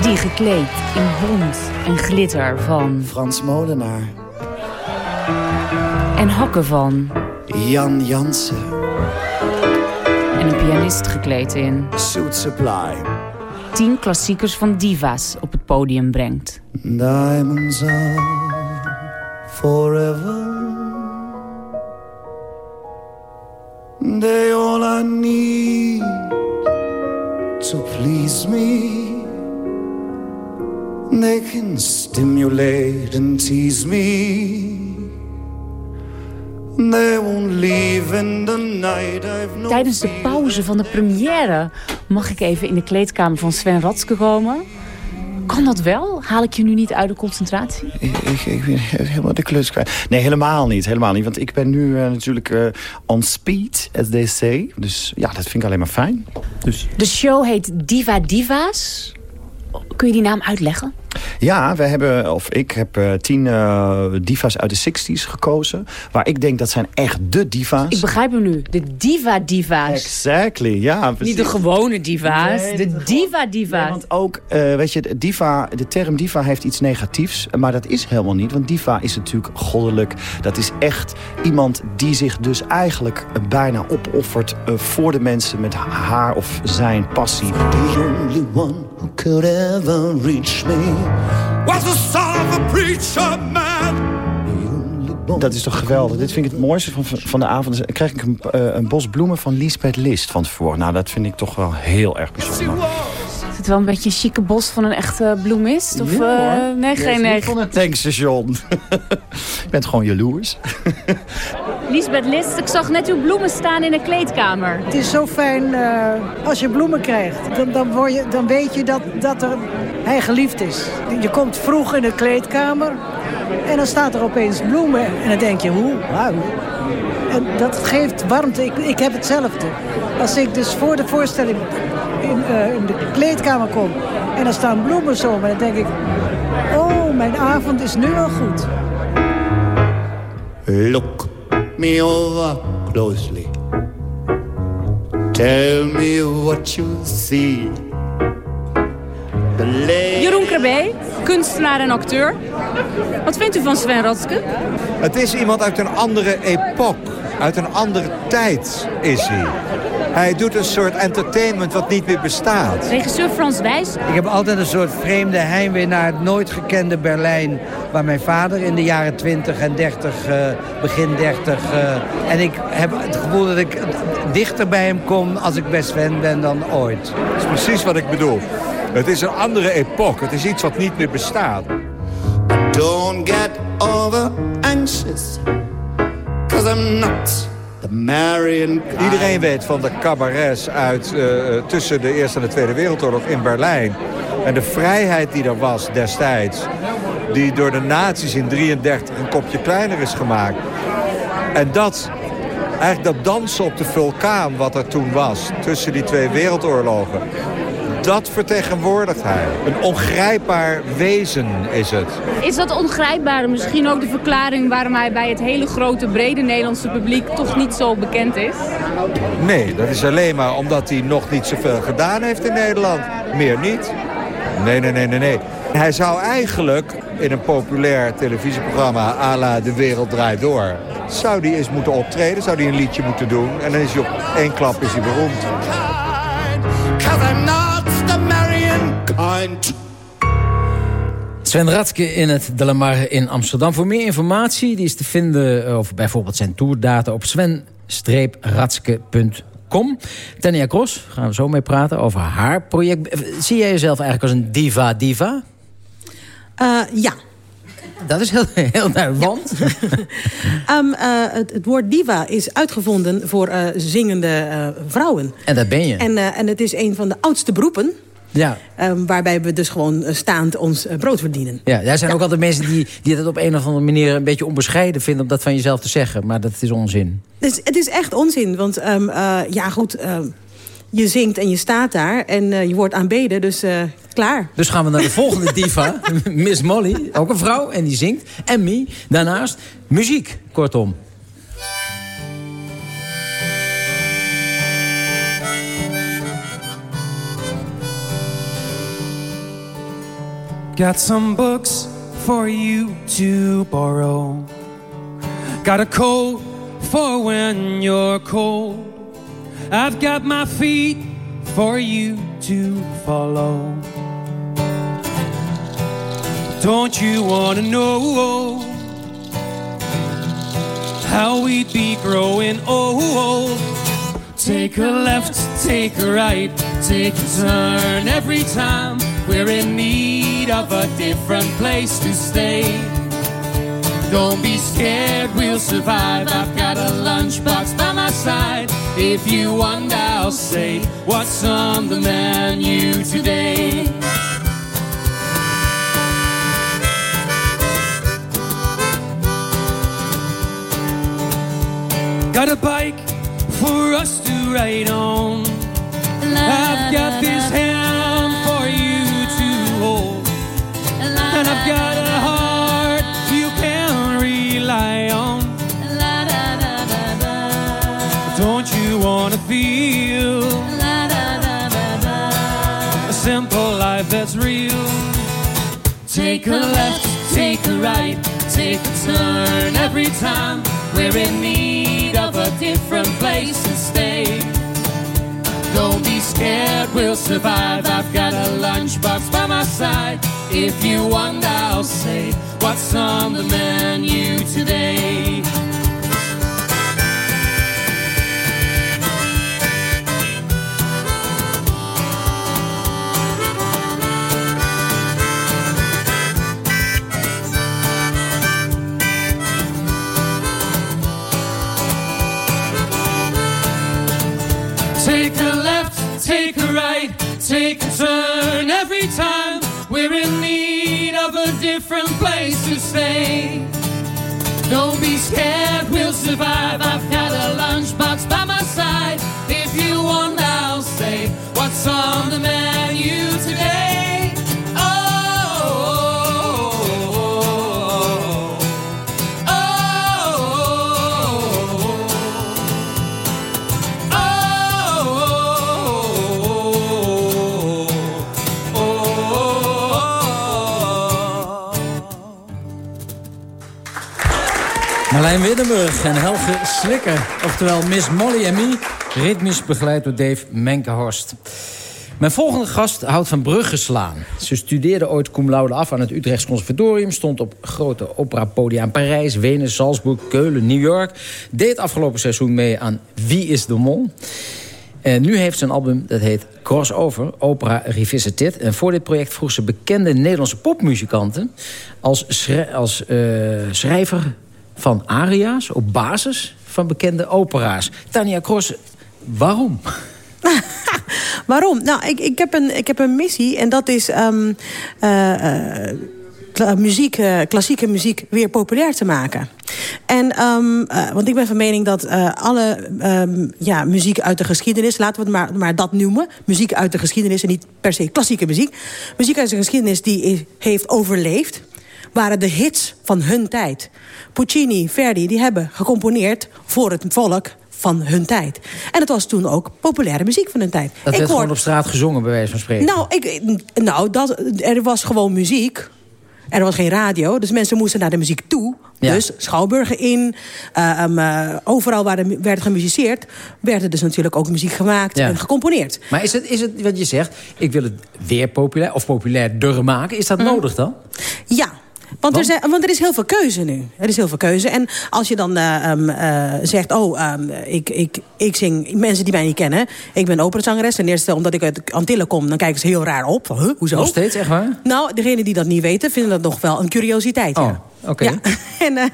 [SPEAKER 13] Die gekleed in bont en glitter van...
[SPEAKER 12] Frans Molenaar.
[SPEAKER 13] en hakken van...
[SPEAKER 12] Jan Jansen.
[SPEAKER 13] Pianist gekleed in...
[SPEAKER 12] Suit Supply.
[SPEAKER 13] tien klassiekers van diva's op het podium brengt.
[SPEAKER 12] Diamonds are forever. They all I need to please me. They can stimulate and tease me.
[SPEAKER 13] Tijdens de pauze van de première mag ik even in de kleedkamer van Sven Ratske komen. Kan dat wel? Haal ik je nu niet uit de concentratie?
[SPEAKER 14] Ik, ik, ik ben helemaal de klus kwijt. Nee, helemaal niet. Helemaal niet. Want ik ben nu eh, natuurlijk eh, on speed, as they say. Dus ja, dat vind ik alleen maar fijn. Dus.
[SPEAKER 13] De show heet Diva Diva's. Kun je die naam uitleggen?
[SPEAKER 14] Ja, we hebben, of ik heb eh, tien eh, diva's uit de 60s gekozen. Waar ik denk dat zijn echt de diva's.
[SPEAKER 13] Ik begrijp hem nu. De Diva Diva's.
[SPEAKER 14] Exactly, ja. Precies.
[SPEAKER 13] Niet de gewone diva's,
[SPEAKER 14] Nee,
[SPEAKER 13] de
[SPEAKER 14] de
[SPEAKER 13] Diva Diva's.
[SPEAKER 14] Want ook, eh, weet je, de diva, de term diva heeft iets negatiefs. Maar dat is helemaal niet, want diva is natuurlijk goddelijk. Dat is echt iemand die zich dus eigenlijk bijna opoffert... voor de mensen met haar of zijn passie.
[SPEAKER 12] The only one could ever reach me was the son of a preacher man.
[SPEAKER 14] Dat is toch geweldig. Dit vind ik het mooiste van, van de avond. Dan krijg ik een, eh, bos bloemen van Lisbeth List van tevoren. Nou, dat vind ik toch wel heel erg bijzonder.
[SPEAKER 13] Het wel een beetje een chique bos van een echte bloemist? Of,
[SPEAKER 14] Ja,
[SPEAKER 13] eh,
[SPEAKER 14] hoor.
[SPEAKER 13] nee, geen... Nee.
[SPEAKER 14] niet van het tankstation. Je bent gewoon jaloers.
[SPEAKER 13] Lisbeth List, ik zag net uw bloemen staan in de kleedkamer.
[SPEAKER 15] Het is zo fijn eh, als je bloemen krijgt. Dan, dan, word je, dan weet je dat, dat er, hij geliefd is. Je komt vroeg in de kleedkamer en dan staat er opeens bloemen. En dan denk je, hoe? Wauw. En dat geeft warmte. Ik, ik heb hetzelfde. Als ik dus voor de voorstelling in, eh, in de kleedkamer kom en er staan bloemen zo, dan denk ik... Oh, mijn avond is nu al goed.
[SPEAKER 12] Look me over closely. Tell me what you see.
[SPEAKER 16] Jeroen Krabbe, kunstenaar en acteur. Wat vindt u van Sven Radske?
[SPEAKER 17] Het is iemand uit een andere epoch. Uit een andere tijd is hij. Hij doet een soort entertainment wat niet meer bestaat.
[SPEAKER 16] Regisseur Frans Wijs.
[SPEAKER 18] Ik heb altijd een soort vreemde heimwee naar het nooit gekende Berlijn... waar mijn vader in de jaren 20 en 30, eh, begin 30... eh, en ik heb het gevoel dat ik dichter bij hem kom als ik best fan ben dan ooit.
[SPEAKER 17] Dat is precies wat ik bedoel. Het is een andere epoch. Het is iets wat niet meer bestaat.
[SPEAKER 12] Don't get over anxious. Cause I'm not kind.
[SPEAKER 17] Iedereen weet van de cabarets uit eh, tussen de Eerste en de Tweede Wereldoorlog in Berlijn. En de vrijheid die er was destijds. Die door de nazi's in 33 een kopje kleiner is gemaakt. En dat, eigenlijk dat dansen op de vulkaan wat er toen was. Tussen die twee wereldoorlogen. Dat vertegenwoordigt hij. Een ongrijpbaar wezen is het.
[SPEAKER 16] Is dat ongrijpbare misschien ook de verklaring waarom hij bij het hele grote, brede Nederlandse publiek toch niet zo bekend is?
[SPEAKER 17] Nee, dat is alleen maar omdat hij nog niet zoveel gedaan heeft in Nederland. Meer niet. Nee, nee, nee, nee, nee. Hij zou eigenlijk in een populair televisieprogramma à la De Wereld Draait Door... zou die eens moeten optreden, zou die een liedje moeten doen... en dan is hij op één klap is hij beroemd.
[SPEAKER 8] Sven Radske in het De La Mar in Amsterdam. Voor meer informatie die is te vinden over bijvoorbeeld zijn tourdata op sven-radske.com. Tania Cross, gaan we zo mee praten over haar project. Zie jij jezelf eigenlijk als een diva-diva?
[SPEAKER 19] Eh, ja.
[SPEAKER 8] Dat is heel, heel duidelijk, want...
[SPEAKER 19] Ehm, eh, het, het woord diva is uitgevonden voor eh, zingende eh, vrouwen.
[SPEAKER 8] En dat ben je.
[SPEAKER 19] En, eh, en het is een van de oudste beroepen.
[SPEAKER 8] Ja.
[SPEAKER 19] ehm, waarbij we dus gewoon eh, staand ons eh, brood verdienen.
[SPEAKER 8] Ja, er zijn ook altijd mensen die, die het op een of andere manier... een beetje onbescheiden vinden om dat van jezelf te zeggen. Maar dat is onzin.
[SPEAKER 19] Dus het is echt onzin. Want ehm, eh, ja goed, ehm, je zingt en je staat daar. En je wordt aanbeden, dus klaar.
[SPEAKER 8] Dus gaan we naar de volgende diva, Miss Molly. Ook een vrouw, en die zingt. En me. Daarnaast muziek, kortom.
[SPEAKER 20] Got some books for you to borrow. Got a coat for when you're cold. I've got my feet for you to follow. Don't you want to know how we'd be growing old? Take a left, take a right, take a turn every time we're in need of a different place to stay. Don't be scared, we'll survive. I've got a lunchbox by my side. If you wonder, I'll say, What's on the menu today? Got a bike for us ride on. I've got this hand for you to hold. And I've got a heart you can rely on. Don't you wanna feel a simple life that's real? Take a left, take a right, take a turn every time we're in need different place to stay. Don't be scared, we'll survive. I've got a lunchbox by my side. If you wonder, I'll say, What's on the menu today? Right, take a turn every time we're in need of a different place to stay. Don't be scared, we'll survive. I've got a lunchbox by my side. If you want, I'll say, What's on the menu today.
[SPEAKER 8] Marlijn Widdenburg en Helge Slikker. Oftewel Miss Molly en Me. Ritmisch begeleid door Dave Menkenhorst. Mijn volgende gast houdt van bruggen slaan. Ze studeerde ooit cum laude af aan het Utrechts Conservatorium... stond op grote operapodia in Parijs, Wenen, Salzburg, Keulen, New York... deed afgelopen seizoen mee aan Wie is de Mol... En nu heeft ze een album dat heet Crossover, Opera Revisited. En voor dit project vroeg ze bekende Nederlandse popmuzikanten... als, als eh, schrijver van aria's op basis van bekende opera's. Tania Cross, waarom?
[SPEAKER 19] Waarom? Nou, ik, ik, heb een, ik heb een missie en dat is ehm, eh, eh, muziek, eh, klassieke muziek weer populair te maken. En, ehm, eh, want ik ben van mening dat alle ehm, ja, muziek uit de geschiedenis... laten we het maar, maar dat noemen. Muziek uit de geschiedenis en niet per se klassieke muziek. Muziek uit de geschiedenis die heeft overleefd... waren de hits van hun tijd. Puccini, Verdi, die hebben gecomponeerd voor het volk van hun tijd. En het was toen ook populaire muziek van hun tijd.
[SPEAKER 8] Dat
[SPEAKER 19] Ik
[SPEAKER 8] werd
[SPEAKER 19] hoor-
[SPEAKER 8] gewoon op straat gezongen, bij wijze van spreken.
[SPEAKER 19] nou, ik, nou dat, er was gewoon muziek. Er was geen radio, dus mensen moesten naar de muziek toe.
[SPEAKER 8] Ja.
[SPEAKER 19] Dus Schouwburgen in, eh, ehm, eh, overal waar er werd gemusiceerd... werd er dus natuurlijk ook muziek gemaakt
[SPEAKER 8] Ja.
[SPEAKER 19] en gecomponeerd.
[SPEAKER 8] Maar is het, is het wat je zegt, ik wil het weer populair of populairder maken? Is dat
[SPEAKER 19] Mhm.
[SPEAKER 8] nodig dan?
[SPEAKER 19] Ja, want er, zijn, want er is heel veel keuze nu. Er is heel veel keuze. En als je dan eh, ehm, eh, zegt... oh, ehm, ik, ik, ik zing... mensen die mij niet kennen... ik ben operazangeres. Ten eerste omdat ik uit Antillen kom... dan kijken ze heel raar op. Van, huh, hoezo?
[SPEAKER 8] Nog steeds, echt waar?
[SPEAKER 19] Nou, degenen die dat niet weten... vinden dat nog wel een curiositeit.
[SPEAKER 8] Oh,
[SPEAKER 19] ja.
[SPEAKER 8] Oké.
[SPEAKER 19] Ja. en, eh,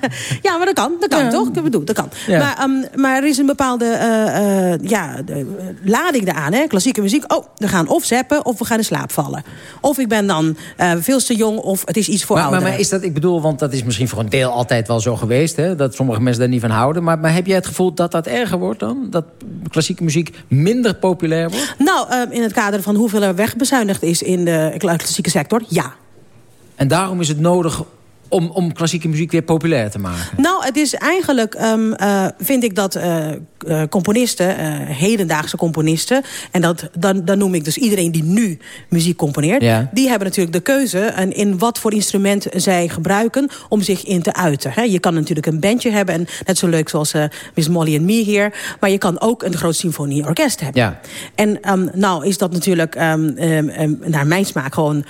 [SPEAKER 19] ja, maar dat kan, dat kan toch? Ik bedoel, dat kan.
[SPEAKER 8] Ja.
[SPEAKER 19] Maar, ehm, maar er is een bepaalde eh, eh, ja, lading eraan. Hè? Klassieke muziek. Oh, we gaan of zappen of we gaan in slaap vallen. Of ik ben dan veel te jong of het is iets voor
[SPEAKER 8] Maar, maar,
[SPEAKER 19] ouderen.
[SPEAKER 8] maar is dat, ik bedoel, want dat is misschien voor een deel altijd wel zo geweest... Hè, dat sommige mensen daar niet van houden. Maar, maar heb jij het gevoel dat dat erger wordt dan? Dat klassieke muziek minder populair wordt?
[SPEAKER 19] Nou, eh, in het kader van hoeveel er wegbezuinigd is in de klassieke sector, ja.
[SPEAKER 8] En daarom is het nodig om, om klassieke muziek weer populair te maken.
[SPEAKER 19] Nou, het is eigenlijk, ehm, eh, vind ik dat eh, eh, componisten, hedendaagse componisten... en dat, dan, dan noem ik dus iedereen die nu muziek componeert...
[SPEAKER 8] Ja.
[SPEAKER 19] die hebben natuurlijk de keuze en in wat voor instrument zij gebruiken... om zich in te uiten. Hè. Je kan natuurlijk een bandje hebben, en net zo leuk zoals Miss Molly en Me hier... maar je kan ook een groot symfonieorkest hebben.
[SPEAKER 8] Ja.
[SPEAKER 19] En ehm, nou is dat natuurlijk ehm, naar mijn smaak gewoon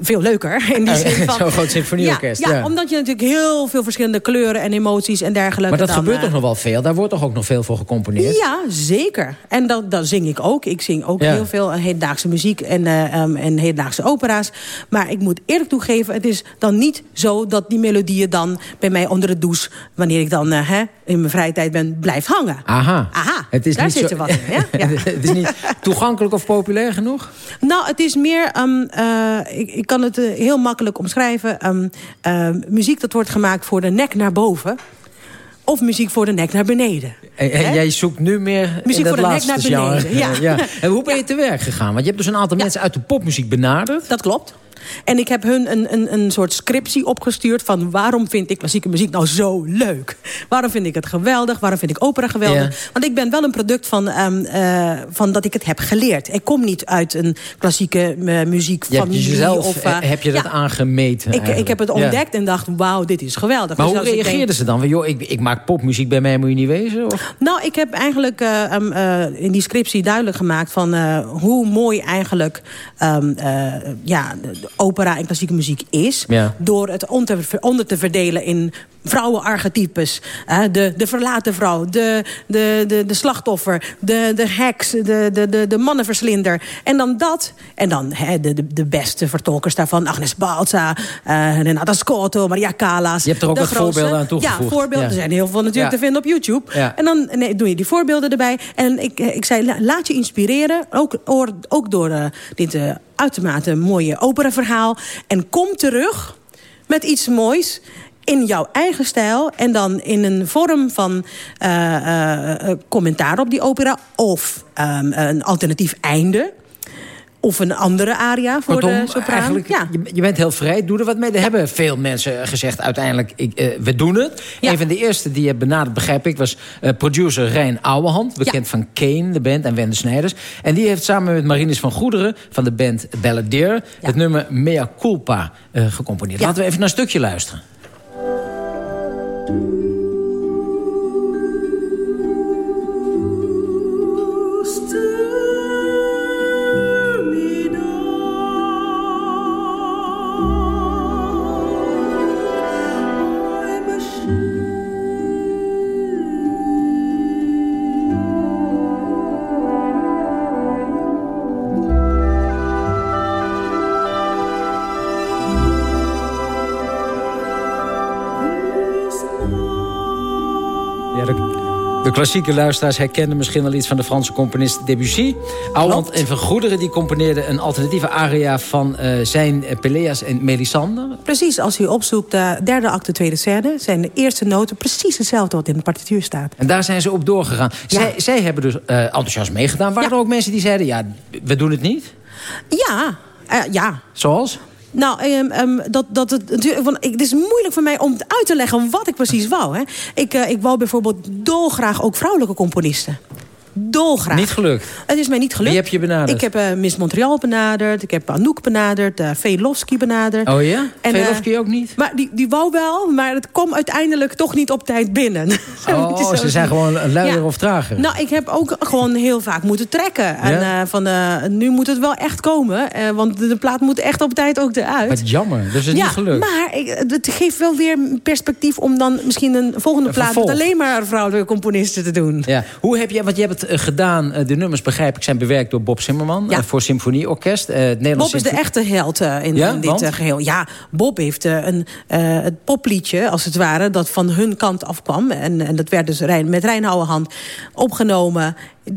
[SPEAKER 19] veel leuker. In die zin van,
[SPEAKER 8] zo'n groot symfonieorkest,
[SPEAKER 19] Ja, ja,
[SPEAKER 8] ja.
[SPEAKER 19] omdat je natuurlijk heel veel verschillende kleuren en emoties en dergelijke...
[SPEAKER 8] Maar dat
[SPEAKER 19] dan,
[SPEAKER 8] gebeurt
[SPEAKER 19] eh,
[SPEAKER 8] toch nog wel veel? Daar wordt toch ook nog veel voor gecomponeerd?
[SPEAKER 19] Ja, zeker. En dat, dat zing ik ook. Ik zing ook
[SPEAKER 8] Ja.
[SPEAKER 19] heel veel hedendaagse muziek en, eh, ehm, en hedendaagse opera's. Maar ik moet eerlijk toegeven, het is dan niet zo... dat die melodieën dan bij mij onder de douche... wanneer ik dan eh, hè, in mijn vrije tijd ben, blijft hangen.
[SPEAKER 8] Aha.
[SPEAKER 19] Aha,
[SPEAKER 8] Het is
[SPEAKER 19] daar
[SPEAKER 8] niet
[SPEAKER 19] zit
[SPEAKER 8] zo-
[SPEAKER 19] er wat in. Hè? Ja.
[SPEAKER 8] het is niet toegankelijk of populair genoeg?
[SPEAKER 19] Nou, het is meer... ehm, eh, ik, ik kan het eh, heel makkelijk omschrijven. Ehm, ehm, muziek dat wordt gemaakt voor de nek naar boven... of muziek voor de nek naar beneden.
[SPEAKER 8] En, jij zoekt nu meer
[SPEAKER 19] Muziek voor de nek naar beneden, ja.
[SPEAKER 8] En hoe ben je te werk gegaan? Want je hebt dus een aantal mensen uit de popmuziek benaderd.
[SPEAKER 19] Dat klopt. En ik heb hun een, een, een soort scriptie opgestuurd... van waarom vind ik klassieke muziek nou zo leuk? Waarom vind ik het geweldig? Waarom vind ik opera geweldig? Want ik ben wel een product van, ehm, eh, van dat ik het heb geleerd. Ik kom niet uit een klassieke eh,
[SPEAKER 8] Je hebt
[SPEAKER 19] muziekfamilie.
[SPEAKER 8] jezelf
[SPEAKER 19] of, eh,
[SPEAKER 8] heb je dat
[SPEAKER 19] ja.
[SPEAKER 8] aangemeten.
[SPEAKER 19] Ik, ik heb het.
[SPEAKER 8] Ja.
[SPEAKER 19] ontdekt en dacht, wauw, dit is geweldig.
[SPEAKER 8] Maar
[SPEAKER 19] Dus
[SPEAKER 8] hoe reageerden
[SPEAKER 19] denk-
[SPEAKER 8] ze dan? Van, joh, ik, ik maak popmuziek, bij mij moet je niet wezen? Of?
[SPEAKER 19] Nou, ik heb eigenlijk eh, ehm, eh, in die scriptie duidelijk gemaakt... van hoe mooi eigenlijk ehm, eh, ja, opera en klassieke muziek is.
[SPEAKER 8] Ja.
[SPEAKER 19] Door het onder, onder te verdelen in vrouwenarchetypes. de, de verlaten vrouw, de, de, de, de slachtoffer, de, de heks, de, de, de, de mannenverslinder. En dan dat. En dan hè, de, de, de beste vertolkers daarvan. Agnes Balza, eh Renata Scotto, Maria Callas.
[SPEAKER 8] Je hebt er ook wat
[SPEAKER 19] grootste.
[SPEAKER 8] voorbeelden aan toegevoegd.
[SPEAKER 19] Ja, voorbeelden.
[SPEAKER 8] Ja.
[SPEAKER 19] Er zijn heel veel natuurlijk
[SPEAKER 8] Ja.
[SPEAKER 19] te vinden op YouTube.
[SPEAKER 8] Ja.
[SPEAKER 19] En dan nee, doe je die voorbeelden erbij. En ik, eh, ik zei, la- laat je inspireren. Ook, ook door eh, dit uitermate mooie operaverhaal. En kom terug met iets moois in jouw eigen stijl. En dan in een vorm van eh, eh, eh, commentaar op die opera. Of ehm, een alternatief einde. Of een andere aria voor
[SPEAKER 8] Kortom,
[SPEAKER 19] de sopraan. ja.
[SPEAKER 8] je, je bent heel vrij, doe er wat mee. Er hebben veel mensen gezegd uiteindelijk, ik, we doen het. Een van de eerste die je benaderd, begrijp ik, was producer Rijn Ouwehand. Bekend van Kane, de band, en Wende Snijders. En die heeft samen met Marinus van Goederen van de band Balladeer... het nummer Mea Culpa gecomponeerd. Laten we even naar een stukje luisteren. Ja, klassieke luisteraars herkennen misschien wel iets van de Franse componist Debussy. Ouwand en Van Goederen die componeerden een alternatieve aria van eh, zijn eh, Peleas en Melisande.
[SPEAKER 19] Precies, als u opzoekt de derde acte, tweede scène... zijn de eerste noten precies hetzelfde wat in de partituur staat.
[SPEAKER 8] En daar zijn ze op doorgegaan. Zij, zij hebben dus eh, enthousiast meegedaan. Waren er ook mensen die zeiden, ja, we doen het niet?
[SPEAKER 19] Ja, eh, ja.
[SPEAKER 8] Zoals?
[SPEAKER 19] Nou, ehm, ehm, dat, dat het, want ik, het is moeilijk voor mij om uit te leggen wat ik precies wou. Hè. Ik, eh, ik wou bijvoorbeeld dolgraag ook vrouwelijke componisten. Dolgraag.
[SPEAKER 8] Niet gelukt.
[SPEAKER 19] Het is mij niet gelukt.
[SPEAKER 8] Wie heb je benaderd?
[SPEAKER 19] Ik heb eh, Miss Montreal benaderd. Ik heb Anouk benaderd. Uh, Velofsky benaderd.
[SPEAKER 8] Oh ja?
[SPEAKER 19] En, eh,
[SPEAKER 8] ook niet?
[SPEAKER 19] Maar die, die wou wel, maar het kwam uiteindelijk toch niet op tijd binnen.
[SPEAKER 8] Oh, ze zijn gewoon luider
[SPEAKER 19] Ja.
[SPEAKER 8] of trager.
[SPEAKER 19] Nou, ik heb ook gewoon heel vaak moeten trekken. En
[SPEAKER 8] Ja?
[SPEAKER 19] van, nu moet het wel echt komen. want de, de plaat moet echt op tijd ook eruit.
[SPEAKER 8] Wat jammer, dus het is
[SPEAKER 19] ja,
[SPEAKER 8] niet gelukt.
[SPEAKER 19] maar ik, het geeft wel weer perspectief om dan misschien een volgende plaat... met alleen maar vrouwelijke componisten te doen.
[SPEAKER 8] Ja. Hoe heb je, want je hebt het eh, gedaan, eh, de nummers begrijp ik zijn bewerkt door Bob Zimmerman
[SPEAKER 19] Ja.
[SPEAKER 8] eh, voor Symfonieorkest. het Nederlands
[SPEAKER 19] Bob is de echte held in,
[SPEAKER 8] Ja,
[SPEAKER 19] in dit eh, geheel. Ja, Bob heeft een, het popliedje, als het ware... dat van hun kant afkwam. En, en dat werd dus met Rijn Houwehand opgenomen.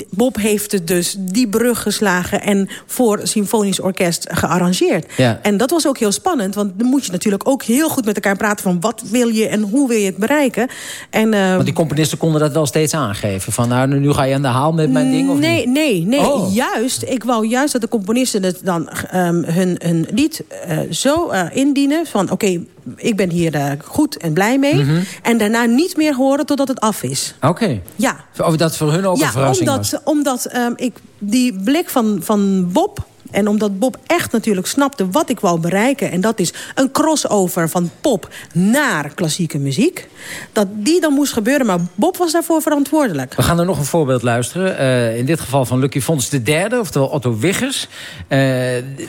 [SPEAKER 19] Bob heeft het dus die brug geslagen... en voor Symfonisch Orkest gearrangeerd.
[SPEAKER 8] Ja.
[SPEAKER 19] En dat was ook heel spannend. Want dan moet je natuurlijk ook heel goed met elkaar praten... van wat wil je en hoe wil je het bereiken. En, eh,
[SPEAKER 8] Want die componisten konden dat wel steeds aangeven. Van nou, nu ga je aan de haal met mijn ding of
[SPEAKER 19] nee,
[SPEAKER 8] niet?
[SPEAKER 19] nee, nee.
[SPEAKER 8] Oh.
[SPEAKER 19] Juist. Ik wou juist dat de componisten het dan ehm, hun, hun lied eh, zo eh, indienen. Van oké, ik ben hier eh, goed en blij mee.
[SPEAKER 8] Mhm.
[SPEAKER 19] En daarna niet meer horen totdat het af is.
[SPEAKER 8] Oké.
[SPEAKER 19] Ja.
[SPEAKER 8] Of dat voor hun ook een
[SPEAKER 19] ja,
[SPEAKER 8] verrassing
[SPEAKER 19] omdat,
[SPEAKER 8] was.
[SPEAKER 19] omdat ehm, ik die blik van, van Bob... En omdat Bob echt natuurlijk snapte wat ik wou bereiken... en dat is een crossover van pop naar klassieke muziek... dat die dan moest gebeuren, maar Bob was daarvoor verantwoordelijk.
[SPEAKER 8] We gaan er nog een voorbeeld luisteren. Eh, in dit geval van Lucky Fons de derde, oftewel Otto Wiggers. Eh,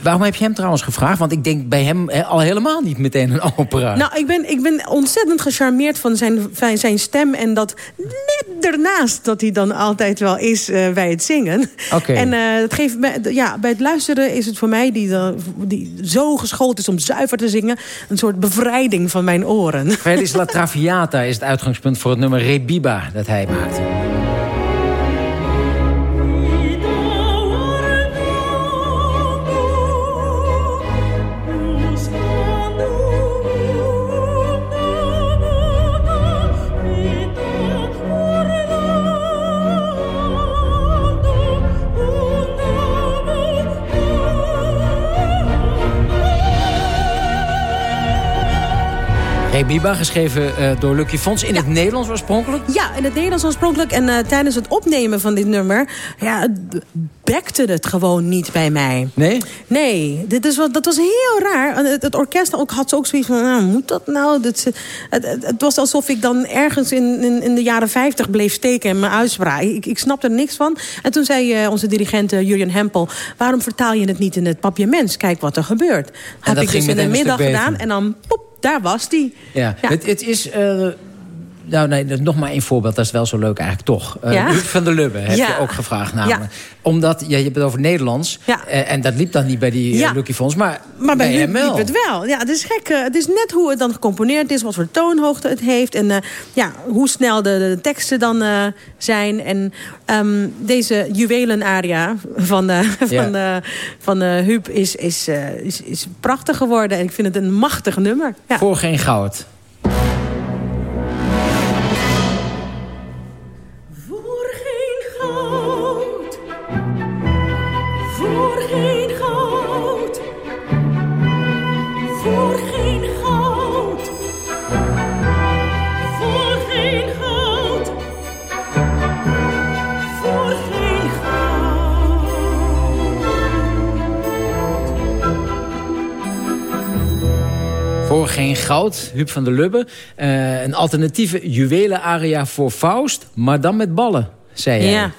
[SPEAKER 8] waarom heb je hem trouwens gevraagd? Want ik denk bij hem eh, al helemaal niet meteen een opera.
[SPEAKER 19] Nou, ik ben, ik ben ontzettend gecharmeerd van zijn, van zijn stem. En dat net ernaast dat hij dan altijd wel is bij het zingen.
[SPEAKER 8] Oké.
[SPEAKER 19] En het geeft me, ja, bij het luisteren is het voor mij, die, dan- die zo geschoold is om zuiver te zingen... een soort bevrijding van mijn oren.
[SPEAKER 8] Felis La Traviata is het uitgangspunt voor het nummer Rebiba dat hij maakt. Rebiba, geschreven eh, door Lucky Fons. In het Nederlands oorspronkelijk?
[SPEAKER 19] Ja, in het Nederlands oorspronkelijk. En eh, tijdens het opnemen van dit nummer... Ja, bekte het gewoon niet bij mij.
[SPEAKER 8] Nee?
[SPEAKER 19] Nee, dit is wat, dat was heel raar. Het, het orkest ook, had ook zoiets van... Nou, moet dat nou? Dit, het, het, het was alsof ik dan ergens in, in, in de jaren 50 bleef steken in mijn uitspraak. Ik, ik snapte er niks van. En toen zei eh, onze dirigent Julian Hempel... waarom vertaal je het niet in het papiaments? Kijk wat er gebeurt. Heb
[SPEAKER 8] dat
[SPEAKER 19] ik dus in de middag gedaan. En dan, poep, daar was die.
[SPEAKER 8] Ja, Het, het is... eh, nou, nee, nog maar één voorbeeld. Dat is wel zo leuk eigenlijk toch.
[SPEAKER 19] Ja?
[SPEAKER 8] Ruud van der Lubbe heb
[SPEAKER 19] Ja.
[SPEAKER 8] je ook gevraagd namelijk.
[SPEAKER 19] Ja.
[SPEAKER 8] Omdat, ja, je hebt het over Nederlands. eh, en dat liep dan niet bij die eh. Lucky Fons. Maar,
[SPEAKER 19] Maar bij
[SPEAKER 8] bij
[SPEAKER 19] hem
[SPEAKER 8] wel.
[SPEAKER 19] liep het wel. Ja, het is gek. Het is net hoe het dan gecomponeerd is, wat voor toonhoogte het heeft. En ja, hoe snel de, de teksten dan zijn. En ehm, deze juwelenaria van, van, van Huub is, is, is, is prachtig geworden. En ik vind het een machtig nummer.
[SPEAKER 8] Voor geen goud.
[SPEAKER 11] Geen goud,
[SPEAKER 8] Huub van der Lubbe. Eh, een alternatieve juwelen-aria voor Faust, maar dan met ballen, zei jij.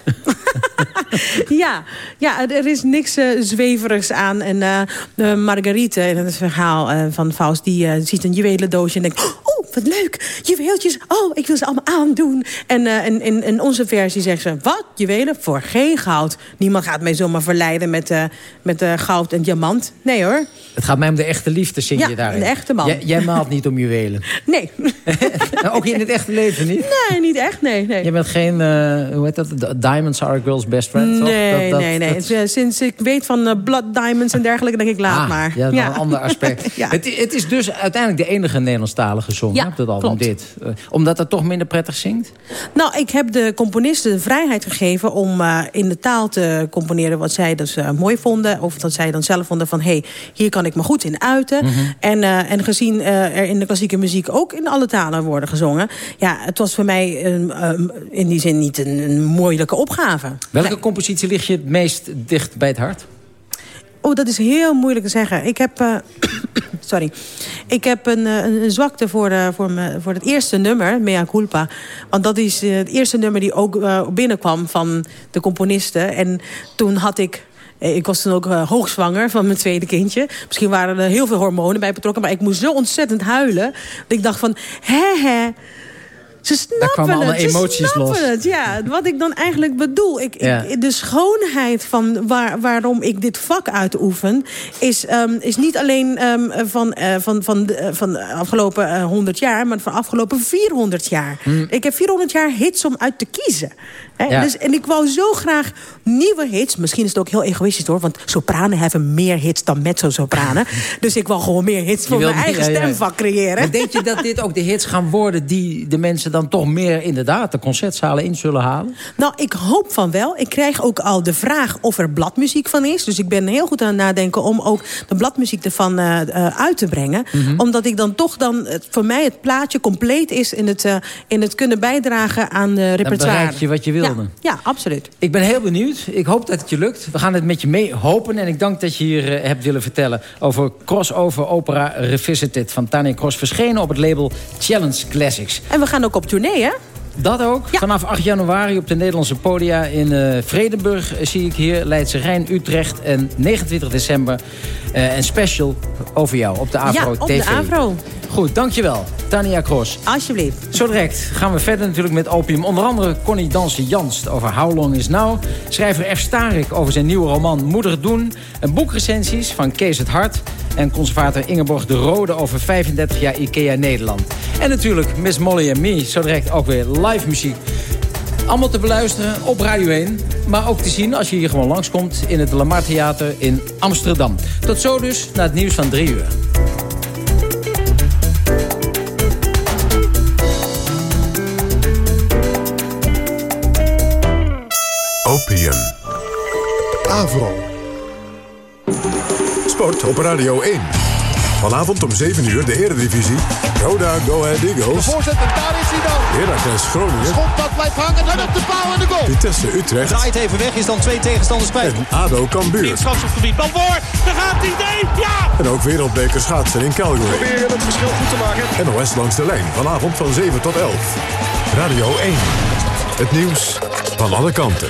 [SPEAKER 19] Ja. ja, ja, er is niks eh, zweverigs aan. En de Marguerite, in het verhaal van Faust... die ziet een juwelendoosje en denkt... oh, wat leuk, juweeltjes, oh, ik wil ze allemaal aandoen. En eh, in, in, in onze versie zegt ze... wat, juwelen? Voor geen goud. Niemand gaat mij zomaar verleiden met, eh, met eh, goud en diamant. Nee hoor,
[SPEAKER 8] Het gaat mij om de echte liefde, zing
[SPEAKER 19] Ja,
[SPEAKER 8] je daarin.
[SPEAKER 19] een echte man.
[SPEAKER 8] Jij, jij maalt niet om juwelen.
[SPEAKER 19] nee.
[SPEAKER 8] Ook in het echte leven niet?
[SPEAKER 19] nee, niet echt, nee. nee.
[SPEAKER 8] Je bent geen, eh, hoe heet dat? Diamonds are a girl's best friend, toch?
[SPEAKER 19] Nee,
[SPEAKER 8] Dat- dat-
[SPEAKER 19] nee, nee.
[SPEAKER 8] dat-
[SPEAKER 19] eh, Sinds ik weet van eh, blood diamonds en dergelijke, denk ik, laat
[SPEAKER 8] Ah,
[SPEAKER 19] maar.
[SPEAKER 8] Ja, een ander aspect.
[SPEAKER 19] Ja.
[SPEAKER 8] het, het is dus uiteindelijk de enige Nederlandstalige song
[SPEAKER 19] Ja,
[SPEAKER 8] dat album.
[SPEAKER 19] klopt.
[SPEAKER 8] Dit. Eh, omdat het toch minder prettig zingt?
[SPEAKER 19] Nou, ik heb de componisten de vrijheid gegeven om eh, in de taal te componeren wat zij dus eh, mooi vonden. Of dat zij dan zelf vonden van, hé, hey, hier kan ik me goed in uiten.
[SPEAKER 8] Mhm.
[SPEAKER 19] en, en gezien er in de klassieke muziek ook in alle talen worden gezongen. Ja, het was voor mij eh, eh, in die zin niet een, een moeilijke opgave.
[SPEAKER 8] Welke compositie ligt je het meest dicht bij het hart?
[SPEAKER 19] Oh, dat is heel moeilijk te zeggen. Ik heb, sorry. Ik heb een, eh, een, zwakte voor, eh, voor, voor het eerste nummer, Mea Culpa. Want dat is eh, het eerste nummer die ook binnenkwam van de componisten. En toen had ik... Ik was toen ook hoogzwanger van mijn tweede kindje. Misschien waren er heel veel hormonen bij betrokken. Maar ik moest zo ontzettend huilen. Dat ik dacht van, hè hè. Ze snappen
[SPEAKER 8] kwamen
[SPEAKER 19] het.
[SPEAKER 8] allemaal
[SPEAKER 19] ze
[SPEAKER 8] emoties los.
[SPEAKER 19] het. Ja, wat ik dan eigenlijk bedoel. Ik,
[SPEAKER 8] Ja.
[SPEAKER 19] ik, de schoonheid van waar, waarom ik dit vak uitoefen... is, ehm, is niet alleen ehm, van, eh, van, van, de, eh, van de afgelopen eh, 100 jaar... maar van de afgelopen 400 jaar. Ik heb 400 jaar hits om uit te kiezen. Hè?
[SPEAKER 8] Ja.
[SPEAKER 19] Dus, en ik wou zo graag nieuwe hits. Misschien is het ook heel egoïstisch hoor. Want sopranen hebben meer hits dan mezzo-sopranen. dus ik wou gewoon meer hits voor mijn eigen stemvak creëren.
[SPEAKER 8] Maar denk je dat dit ook de hits gaan worden... die de mensen dan toch meer inderdaad de concertzalen in zullen halen?
[SPEAKER 19] Nou, ik hoop van wel. Ik krijg ook al de vraag of er bladmuziek van is. Dus ik ben heel goed aan het nadenken om ook de bladmuziek ervan eh, eh, uit te brengen.
[SPEAKER 8] Mhm.
[SPEAKER 19] Omdat ik dan toch dan, het- voor mij het plaatje compleet is in het, eh, in het kunnen bijdragen aan de
[SPEAKER 8] Dan
[SPEAKER 19] repertoire.
[SPEAKER 8] bereik je wat je wilde.
[SPEAKER 19] Ja, ja, absoluut.
[SPEAKER 8] Ik ben heel benieuwd. Ik hoop dat het je lukt. We gaan het met je mee hopen. En ik dank dat je hier hebt willen vertellen... over Crossover Opera Revisited van Tania Cross... verschenen op het label Challenge Classics.
[SPEAKER 19] En we gaan ook op tournee, hè?
[SPEAKER 8] Dat ook. Vanaf 8 januari op de Nederlandse podia in eh, Vredenburg... eh, zie ik hier Leidse Rijn, Utrecht en 29 december... eh, een special over jou op de Afro
[SPEAKER 19] ja, op
[SPEAKER 8] TV.
[SPEAKER 19] de Avro.
[SPEAKER 8] Goed, dankjewel. Tania Cross.
[SPEAKER 19] Alsjeblieft.
[SPEAKER 8] Zo direct gaan we verder natuurlijk met Opium. Onder andere Connie Dansen-Janst over How Long Is Now. Schrijver F. Starik over zijn nieuwe roman Moeder Doen. Een boekrecensies van Kees het Hart. En conservator Ingeborg de Rode over 35 jaar IKEA Nederland. En natuurlijk Miss Molly en Me. Zo direct ook weer live muziek. Allemaal te beluisteren op Radio 1. Maar ook te zien als je hier gewoon langskomt in het Lamar Theater in Amsterdam. Tot zo dus naar het nieuws van 3 uur.
[SPEAKER 3] Avro. Sport op Radio 1. Vanavond om 7 uur de Eredivisie. Roda Go Ahead Eagles.
[SPEAKER 21] Voorzet en daar is hij dan.
[SPEAKER 3] Heracles Groningen.
[SPEAKER 21] Schot dat blijft hangen. Dan op de paal en de goal.
[SPEAKER 3] Vitesse Utrecht.
[SPEAKER 21] Draait even weg, is dan twee tegenstanders bij.
[SPEAKER 3] En ADO Cambuur.
[SPEAKER 21] Strafschopgebied, bal voor. Daar gaat hij, nee, ja!
[SPEAKER 3] En ook wereldbeker schaatsen in Calgary.
[SPEAKER 21] Proberen het verschil goed te maken.
[SPEAKER 3] NOS langs de lijn. Vanavond van 7 tot 11. Radio 1. Het nieuws van alle kanten.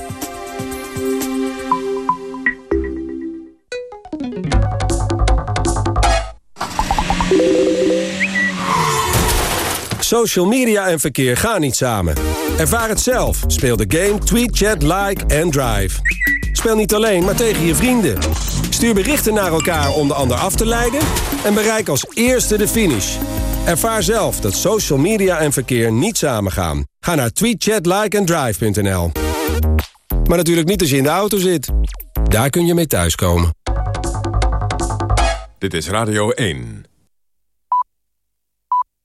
[SPEAKER 22] Social media en verkeer gaan niet samen. Ervaar het zelf. Speel de game Tweet, Chat, Like en Drive. Speel niet alleen, maar tegen je vrienden. Stuur berichten naar elkaar om de ander af te leiden... en bereik als eerste de finish. Ervaar zelf dat social media en verkeer niet samengaan. Ga naar tweetchatlikeanddrive.nl. Maar natuurlijk niet als je in de auto zit. Daar kun je mee thuiskomen.
[SPEAKER 3] Dit is Radio 1.